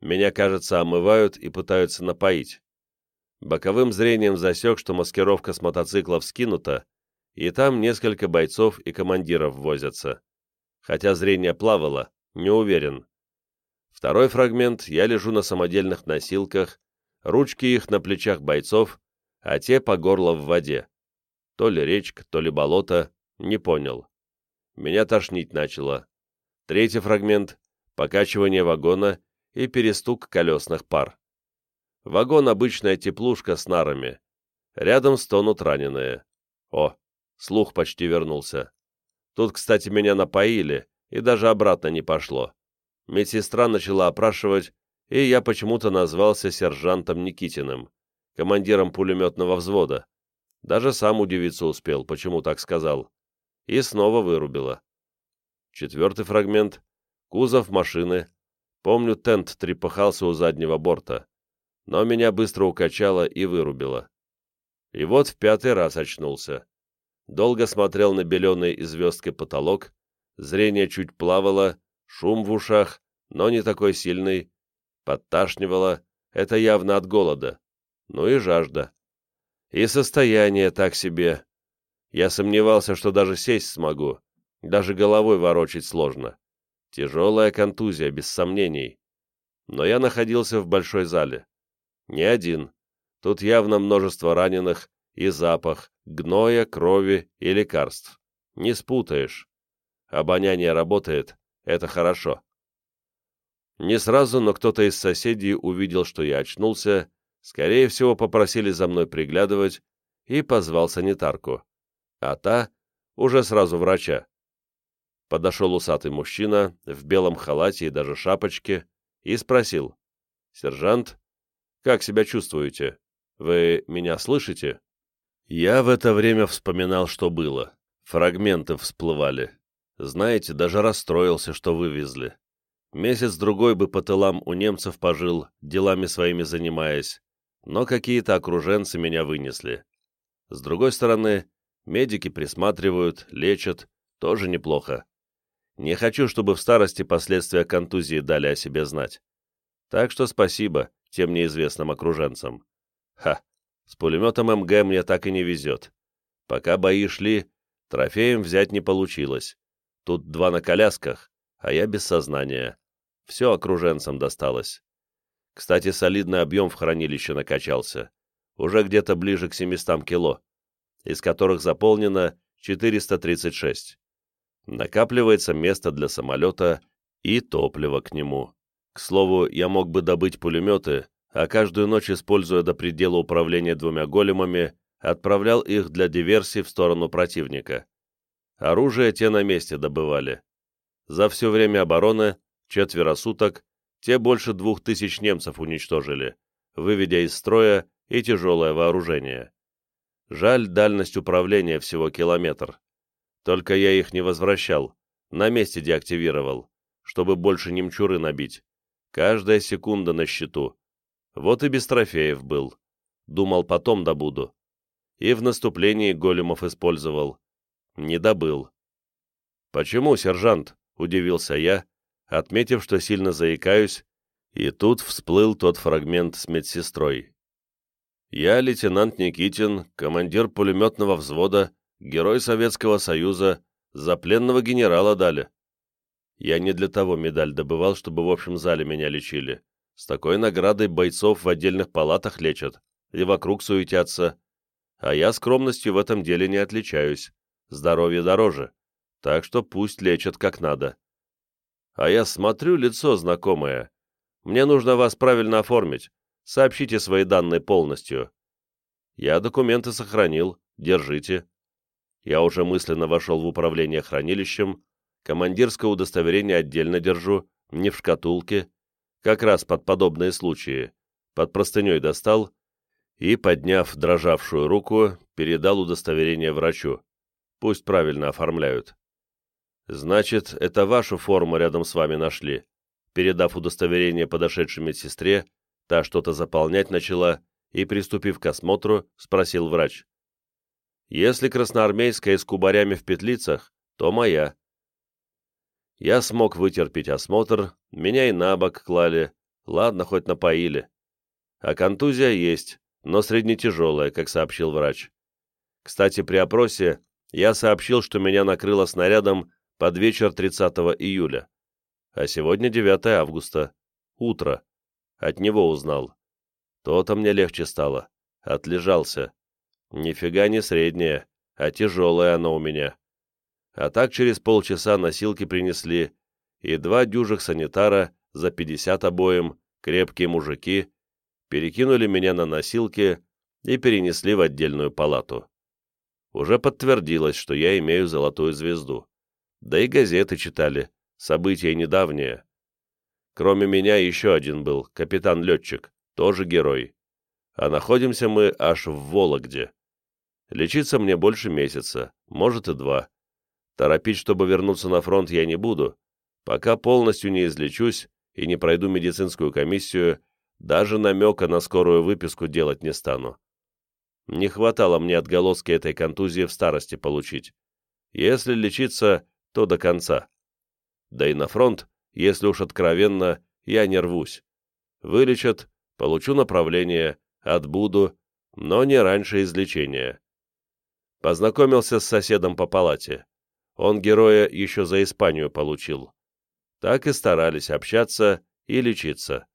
Меня, кажется, омывают и пытаются напоить. Боковым зрением засек, что маскировка с мотоциклов скинута, и там несколько бойцов и командиров возятся. Хотя зрение плавало, не уверен. Второй фрагмент, я лежу на самодельных носилках, ручки их на плечах бойцов, а те по горло в воде. То ли речка, то ли болото, не понял. Меня тошнить начало. Третий фрагмент — покачивание вагона и перестук колесных пар. Вагон — обычная теплушка с нарами. Рядом стонут раненые. О, слух почти вернулся. Тут, кстати, меня напоили, и даже обратно не пошло. Медсестра начала опрашивать, и я почему-то назвался сержантом Никитиным, командиром пулеметного взвода. Даже сам удивиться успел, почему так сказал. И снова вырубила. Четвертый фрагмент. Кузов машины. Помню, тент трепыхался у заднего борта но меня быстро укачало и вырубило. И вот в пятый раз очнулся. Долго смотрел на беленый и звездкой потолок, зрение чуть плавало, шум в ушах, но не такой сильный, подташнивало, это явно от голода, ну и жажда. И состояние так себе. Я сомневался, что даже сесть смогу, даже головой ворочить сложно. Тяжелая контузия, без сомнений. Но я находился в большой зале. Не один. Тут явно множество раненых и запах, гноя, крови и лекарств. Не спутаешь. Обоняние работает, это хорошо. Не сразу, но кто-то из соседей увидел, что я очнулся, скорее всего, попросили за мной приглядывать и позвал санитарку. А та уже сразу врача. Подошел усатый мужчина в белом халате и даже шапочке и спросил. «Сержант, как себя чувствуете? Вы меня слышите?» Я в это время вспоминал, что было. Фрагменты всплывали. Знаете, даже расстроился, что вывезли. Месяц-другой бы по тылам у немцев пожил, делами своими занимаясь, но какие-то окруженцы меня вынесли. С другой стороны, медики присматривают, лечат, тоже неплохо. Не хочу, чтобы в старости последствия контузии дали о себе знать. Так что спасибо, тем неизвестным окруженцам. Ха, с пулеметом МГ мне так и не везет. Пока бои шли, трофеем взять не получилось. Тут два на колясках, а я без сознания. Все окруженцам досталось. Кстати, солидный объем в хранилище накачался. Уже где-то ближе к 700 кило, из которых заполнено 436. Накапливается место для самолета и топливо к нему. К слову, я мог бы добыть пулеметы, а каждую ночь, используя до предела управления двумя големами, отправлял их для диверсии в сторону противника. Оружие те на месте добывали. За все время обороны, четверо суток, те больше двух тысяч немцев уничтожили, выведя из строя и тяжелое вооружение. Жаль, дальность управления всего километр. Только я их не возвращал, на месте деактивировал, чтобы больше немчуры набить. Каждая секунда на счету. Вот и без трофеев был. Думал, потом добуду. И в наступлении големов использовал. Не добыл. «Почему, сержант?» — удивился я, отметив, что сильно заикаюсь, и тут всплыл тот фрагмент с медсестрой. «Я лейтенант Никитин, командир пулеметного взвода, герой Советского Союза, за пленного генерала дали. Я не для того медаль добывал, чтобы в общем зале меня лечили. С такой наградой бойцов в отдельных палатах лечат и вокруг суетятся. А я скромностью в этом деле не отличаюсь. Здоровье дороже. Так что пусть лечат как надо. А я смотрю, лицо знакомое. Мне нужно вас правильно оформить. Сообщите свои данные полностью. Я документы сохранил, держите. Я уже мысленно вошел в управление хранилищем, командирское удостоверение отдельно держу, не в шкатулке, как раз под подобные случаи, под простыней достал и, подняв дрожавшую руку, передал удостоверение врачу. Пусть правильно оформляют. «Значит, это вашу форму рядом с вами нашли?» Передав удостоверение подошедшей медсестре, та что-то заполнять начала и, приступив к осмотру, спросил врач. «Если красноармейская с кубарями в петлицах, то моя». Я смог вытерпеть осмотр, меня и на бок клали, ладно, хоть напоили. А контузия есть, но среднетяжелая, как сообщил врач. Кстати, при опросе я сообщил, что меня накрыло снарядом под вечер 30 июля. А сегодня 9 августа. Утро. От него узнал. То-то мне легче стало. Отлежался. Нифига не средняя, а тяжелая она у меня. А так через полчаса носилки принесли, и два дюжих санитара за 50 обоим, крепкие мужики, перекинули меня на носилки и перенесли в отдельную палату. Уже подтвердилось, что я имею золотую звезду. Да и газеты читали, события недавние. Кроме меня еще один был, капитан-летчик, тоже герой. А находимся мы аж в Вологде. Лечиться мне больше месяца, может и два. Торопить, чтобы вернуться на фронт, я не буду. Пока полностью не излечусь и не пройду медицинскую комиссию, даже намека на скорую выписку делать не стану. Не хватало мне отголоски этой контузии в старости получить. Если лечиться, то до конца. Да и на фронт, если уж откровенно, я не рвусь. Вылечат, получу направление, отбуду, но не раньше излечения. Познакомился с соседом по палате. Он героя еще за Испанию получил. Так и старались общаться и лечиться.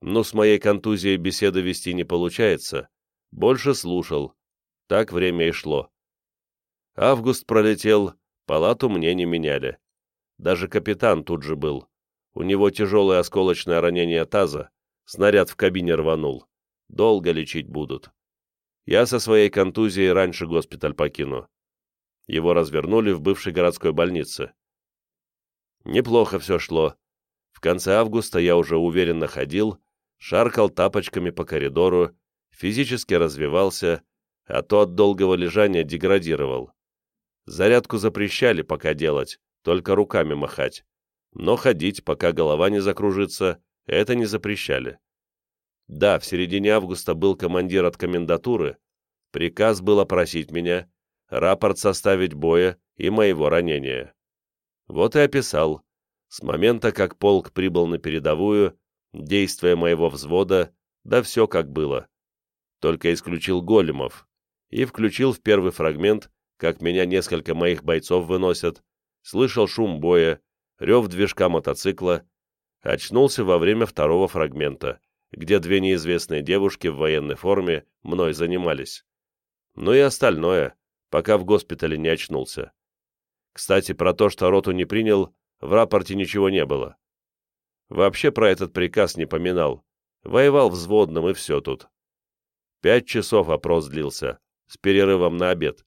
Но с моей контузией беседы вести не получается. Больше слушал. Так время и шло. Август пролетел, палату мне не меняли. Даже капитан тут же был. У него тяжелое осколочное ранение таза, снаряд в кабине рванул. Долго лечить будут. Я со своей контузией раньше госпиталь покину. Его развернули в бывшей городской больнице. Неплохо все шло. В конце августа я уже уверенно ходил, шаркал тапочками по коридору, физически развивался, а то от долгого лежания деградировал. Зарядку запрещали пока делать, только руками махать. Но ходить, пока голова не закружится, это не запрещали. Да, в середине августа был командир от комендатуры, приказ был опросить меня, рапорт составить боя и моего ранения. Вот и описал. С момента, как полк прибыл на передовую, действия моего взвода, да все как было. Только исключил големов. И включил в первый фрагмент, как меня несколько моих бойцов выносят, слышал шум боя, рев движка мотоцикла, очнулся во время второго фрагмента, где две неизвестные девушки в военной форме мной занимались. Ну и остальное, пока в госпитале не очнулся. Кстати, про то, что роту не принял, в рапорте ничего не было. Вообще про этот приказ не поминал. Воевал взводным, и все тут. Пять часов опрос длился, с перерывом на обед.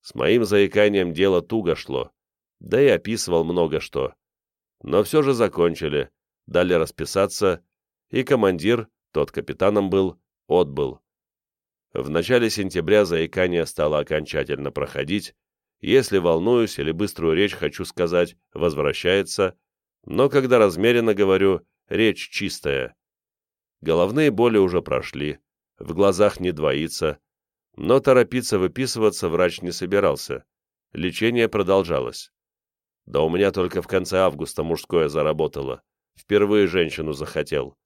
С моим заиканием дело туго шло, да и описывал много что. Но все же закончили, дали расписаться, и командир, тот капитаном был, отбыл. В начале сентября заикание стало окончательно проходить, если волнуюсь или быструю речь хочу сказать, возвращается, но когда размеренно говорю, речь чистая. Головные боли уже прошли, в глазах не двоится, но торопиться выписываться врач не собирался. Лечение продолжалось. Да у меня только в конце августа мужское заработало. Впервые женщину захотел.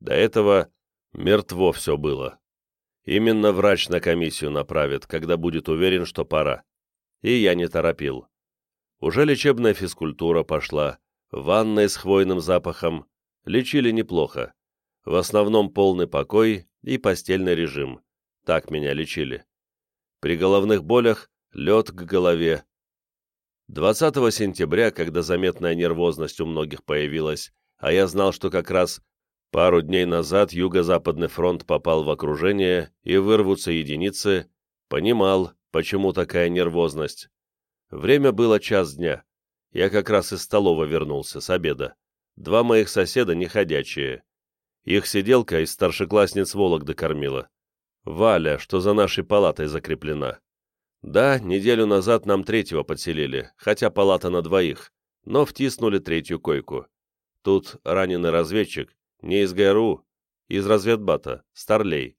До этого мертво все было. Именно врач на комиссию направит, когда будет уверен, что пора. И я не торопил. Уже лечебная физкультура пошла, ванная с хвойным запахом. Лечили неплохо. В основном полный покой и постельный режим. Так меня лечили. При головных болях лед к голове. 20 сентября, когда заметная нервозность у многих появилась, а я знал, что как раз Пару дней назад Юго-Западный фронт попал в окружение и вырвутся единицы, понимал, почему такая нервозность. Время было час дня. Я как раз из столовой вернулся с обеда. Два моих соседа неходячие. Их сиделка из старшеклассниц Вологды кормила. Валя, что за нашей палатой закреплена. Да, неделю назад нам третьего подселили, хотя палата на двоих, но втиснули третью койку. Тут раненый разведчик, не из ГРУ, из разведбата, Старлей.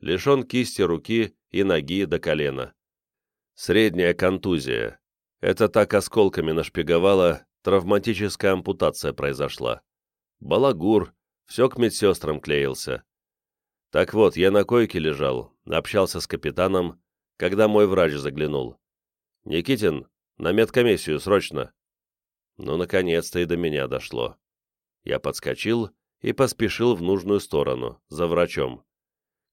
Лишен кисти руки и ноги до колена. Средняя контузия. Это так осколками нашпиговало, травматическая ампутация произошла. Балагур, все к медсестрам клеился. Так вот, я на койке лежал, общался с капитаном, когда мой врач заглянул. «Никитин, на медкомиссию, срочно!» Ну, наконец-то и до меня дошло. Я подскочил и поспешил в нужную сторону, за врачом.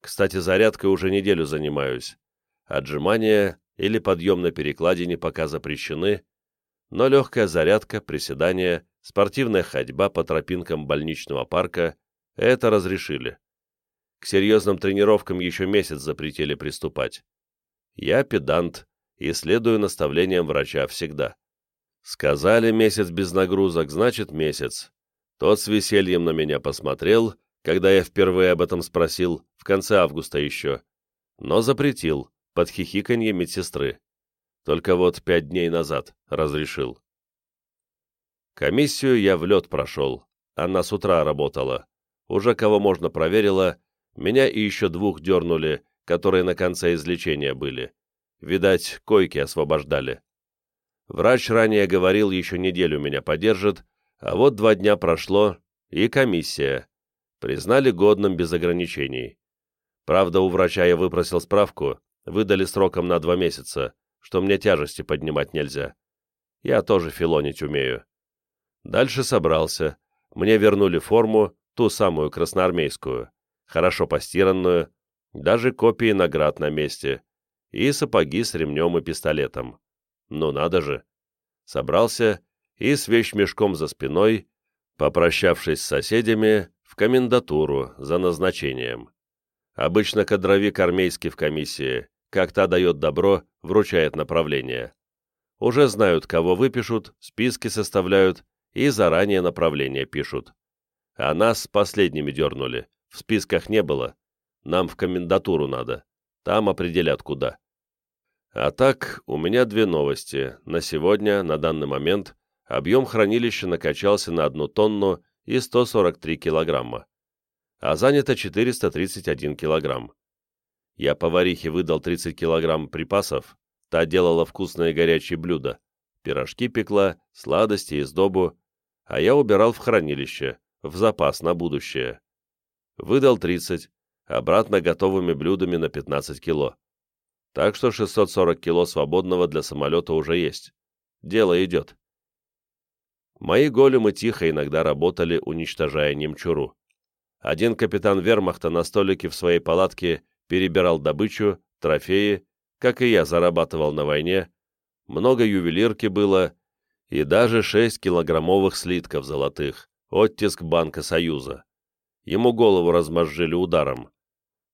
Кстати, зарядкой уже неделю занимаюсь. Отжимания или подъем на перекладине пока запрещены, но легкая зарядка, приседания, спортивная ходьба по тропинкам больничного парка — это разрешили. К серьезным тренировкам еще месяц запретили приступать. Я педант и следую наставлениям врача всегда. Сказали месяц без нагрузок, значит месяц. Тот с весельем на меня посмотрел, когда я впервые об этом спросил, в конце августа еще, но запретил, под хихиканье медсестры. Только вот пять дней назад разрешил. Комиссию я в лед прошел. Она с утра работала. Уже кого можно проверила. Меня и еще двух дернули, которые на конце излечения были. Видать, койки освобождали. Врач ранее говорил, еще неделю меня подержит, а вот два дня прошло, и комиссия. Признали годным без ограничений. Правда, у врача я выпросил справку, выдали сроком на два месяца, что мне тяжести поднимать нельзя. Я тоже филонить умею. Дальше собрался. Мне вернули форму, ту самую красноармейскую, хорошо постиранную, даже копии наград на месте, и сапоги с ремнем и пистолетом. Ну надо же. Собрался и с вещмешком за спиной, попрощавшись с соседями, в комендатуру за назначением. Обычно кадровик армейский в комиссии, как та дает добро, вручает направление. Уже знают, кого выпишут, списки составляют и заранее направление пишут. А нас последними дернули, в списках не было. Нам в комендатуру надо, там определят куда. А так, у меня две новости. На сегодня, на данный момент, объем хранилища накачался на одну тонну и 143 килограмма. А занято 431 килограмм. Я поварихе выдал 30 килограмм припасов, та делала вкусные горячие блюда, пирожки пекла, сладости и сдобу, а я убирал в хранилище, в запас на будущее. Выдал 30, обратно готовыми блюдами на 15 кило. Так что 640 кило свободного для самолета уже есть. Дело идет. Мои големы тихо иногда работали, уничтожая немчуру. Один капитан вермахта на столике в своей палатке перебирал добычу, трофеи, как и я зарабатывал на войне, много ювелирки было, и даже 6 килограммовых слитков золотых, оттиск Банка Союза. Ему голову размозжили ударом.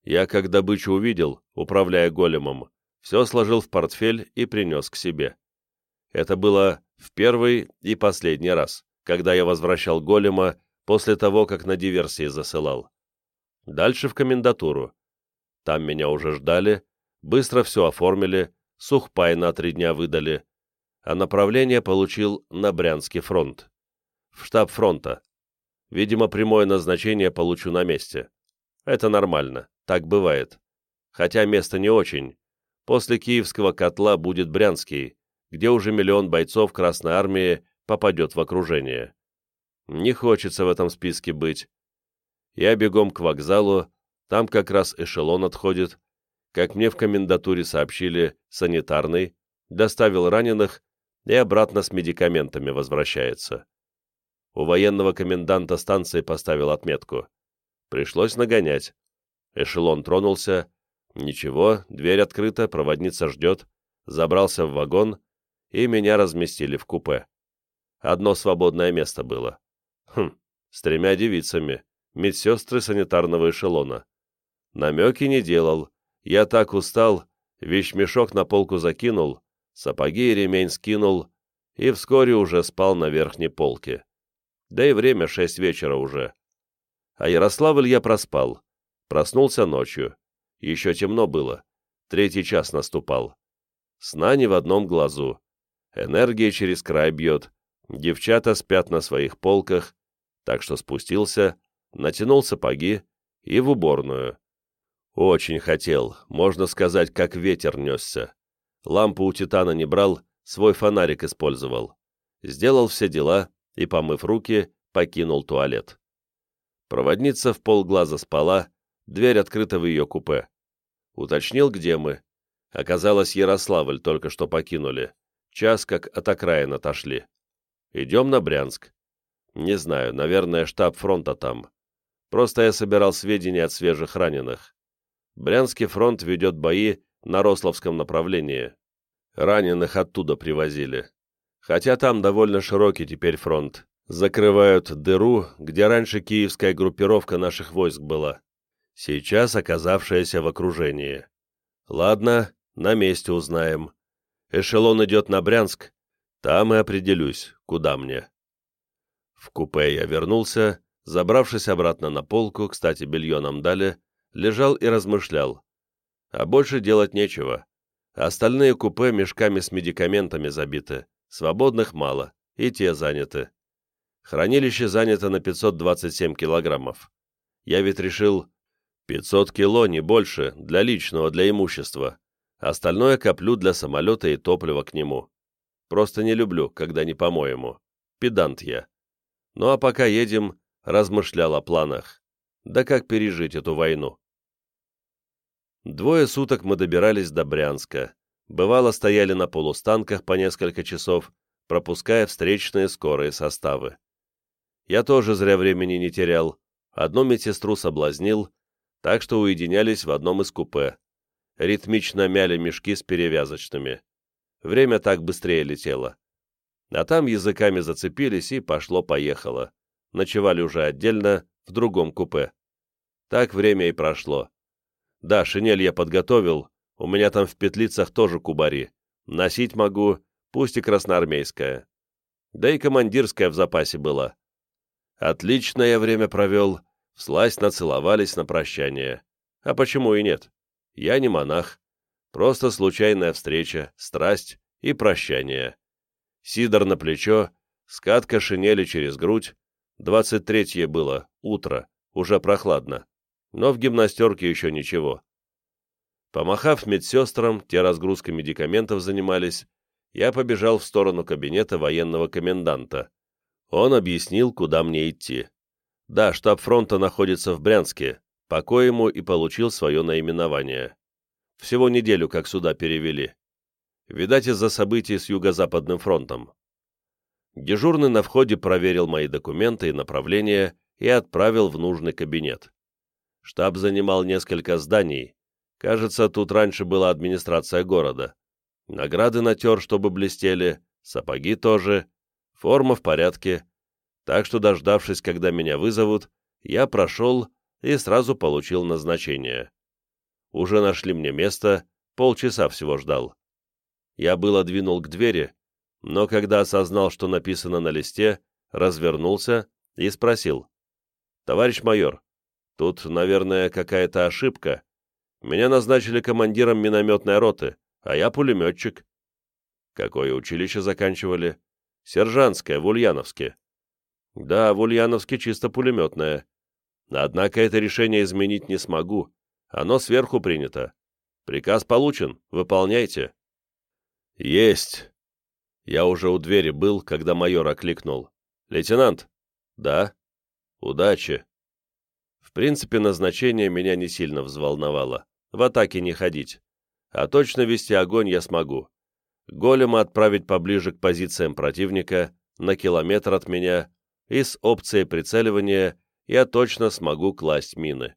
Я, как добычу увидел, управляя големом, все сложил в портфель и принес к себе. Это было в первый и последний раз, когда я возвращал голема после того, как на диверсии засылал. Дальше в комендатуру. Там меня уже ждали, быстро все оформили, сухпай на три дня выдали, а направление получил на Брянский фронт. В штаб фронта. Видимо, прямое назначение получу на месте. Это нормально. Так бывает. Хотя место не очень. После киевского котла будет Брянский, где уже миллион бойцов Красной Армии попадет в окружение. Не хочется в этом списке быть. Я бегом к вокзалу, там как раз эшелон отходит. Как мне в комендатуре сообщили, санитарный, доставил раненых и обратно с медикаментами возвращается. У военного коменданта станции поставил отметку. Пришлось нагонять. Эшелон тронулся. Ничего, дверь открыта, проводница ждет. Забрался в вагон, и меня разместили в купе. Одно свободное место было. Хм, с тремя девицами. медсестры санитарного эшелона. Намеки не делал. Я так устал, вещмешок на полку закинул, сапоги и ремень скинул, и вскоре уже спал на верхней полке. Да и время шесть вечера уже. А Ярославль я проспал. Проснулся ночью. Еще темно было. Третий час наступал. Сна не в одном глазу. Энергия через край бьет. Девчата спят на своих полках. Так что спустился, натянул сапоги и в уборную. Очень хотел, можно сказать, как ветер несся. Лампу у Титана не брал, свой фонарик использовал. Сделал все дела и, помыв руки, покинул туалет. Проводница в полглаза спала, дверь открыта в ее купе. Уточнил, где мы. Оказалось, Ярославль только что покинули. Час как от окраин отошли. Идем на Брянск. Не знаю, наверное, штаб фронта там. Просто я собирал сведения от свежих раненых. Брянский фронт ведет бои на Рославском направлении. Раненых оттуда привозили. Хотя там довольно широкий теперь фронт. Закрывают дыру, где раньше киевская группировка наших войск была. Сейчас оказавшаяся в окружении. Ладно, на месте узнаем. Эшелон идет на Брянск. Там и определюсь, куда мне. В купе я вернулся, забравшись обратно на полку, кстати, белье нам дали, лежал и размышлял. А больше делать нечего. Остальные купе мешками с медикаментами забиты, свободных мало, и те заняты. Хранилище занято на 527 килограммов. Я ведь решил, 500 кило, не больше, для личного, для имущества. Остальное коплю для самолета и топлива к нему. Просто не люблю, когда не по-моему. Педант я. Ну а пока едем, размышлял о планах. Да как пережить эту войну? Двое суток мы добирались до Брянска. Бывало, стояли на полустанках по несколько часов, пропуская встречные скорые составы. Я тоже зря времени не терял. Одну медсестру соблазнил, так что уединялись в одном из купе. Ритмично мяли мешки с перевязочными. Время так быстрее летело. А там языками зацепились и пошло-поехало. Ночевали уже отдельно, в другом купе. Так время и прошло. Да, шинель я подготовил, у меня там в петлицах тоже кубари. Носить могу, пусть и красноармейская. Да и командирская в запасе была. Отличное время провел, всласть нацеловались на прощание. А почему и нет? Я не монах. Просто случайная встреча, страсть и прощание. Сидор на плечо, скатка шинели через грудь. Двадцать третье было, утро, уже прохладно но в гимнастерке еще ничего. Помахав медсестрам, те разгрузкой медикаментов занимались, я побежал в сторону кабинета военного коменданта. Он объяснил, куда мне идти. Да, штаб фронта находится в Брянске, по коему и получил свое наименование. Всего неделю как сюда перевели. Видать, из-за событий с Юго-Западным фронтом. Дежурный на входе проверил мои документы и направления и отправил в нужный кабинет. Штаб занимал несколько зданий. Кажется, тут раньше была администрация города. Награды натер, чтобы блестели, сапоги тоже, форма в порядке. Так что, дождавшись, когда меня вызовут, я прошел и сразу получил назначение. Уже нашли мне место, полчаса всего ждал. Я было двинул к двери, но когда осознал, что написано на листе, развернулся и спросил. «Товарищ майор, Тут, наверное, какая-то ошибка. Меня назначили командиром минометной роты, а я пулеметчик. Какое училище заканчивали? Сержантское, в Ульяновске. Да, в Ульяновске чисто пулеметное. Однако это решение изменить не смогу. Оно сверху принято. Приказ получен, выполняйте. Есть. Я уже у двери был, когда майор окликнул. Лейтенант? Да. Удачи принципе, назначение меня не сильно взволновало. В атаке не ходить. А точно вести огонь я смогу. Голема отправить поближе к позициям противника, на километр от меня, и с опцией прицеливания я точно смогу класть мины.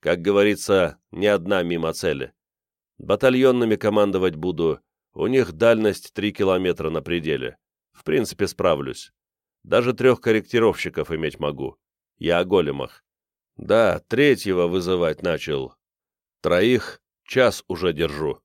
Как говорится, не одна мимо цели. Батальонными командовать буду, у них дальность 3 километра на пределе. В принципе, справлюсь. Даже трех корректировщиков иметь могу. Я о големах Да, третьего вызывать начал. Троих час уже держу.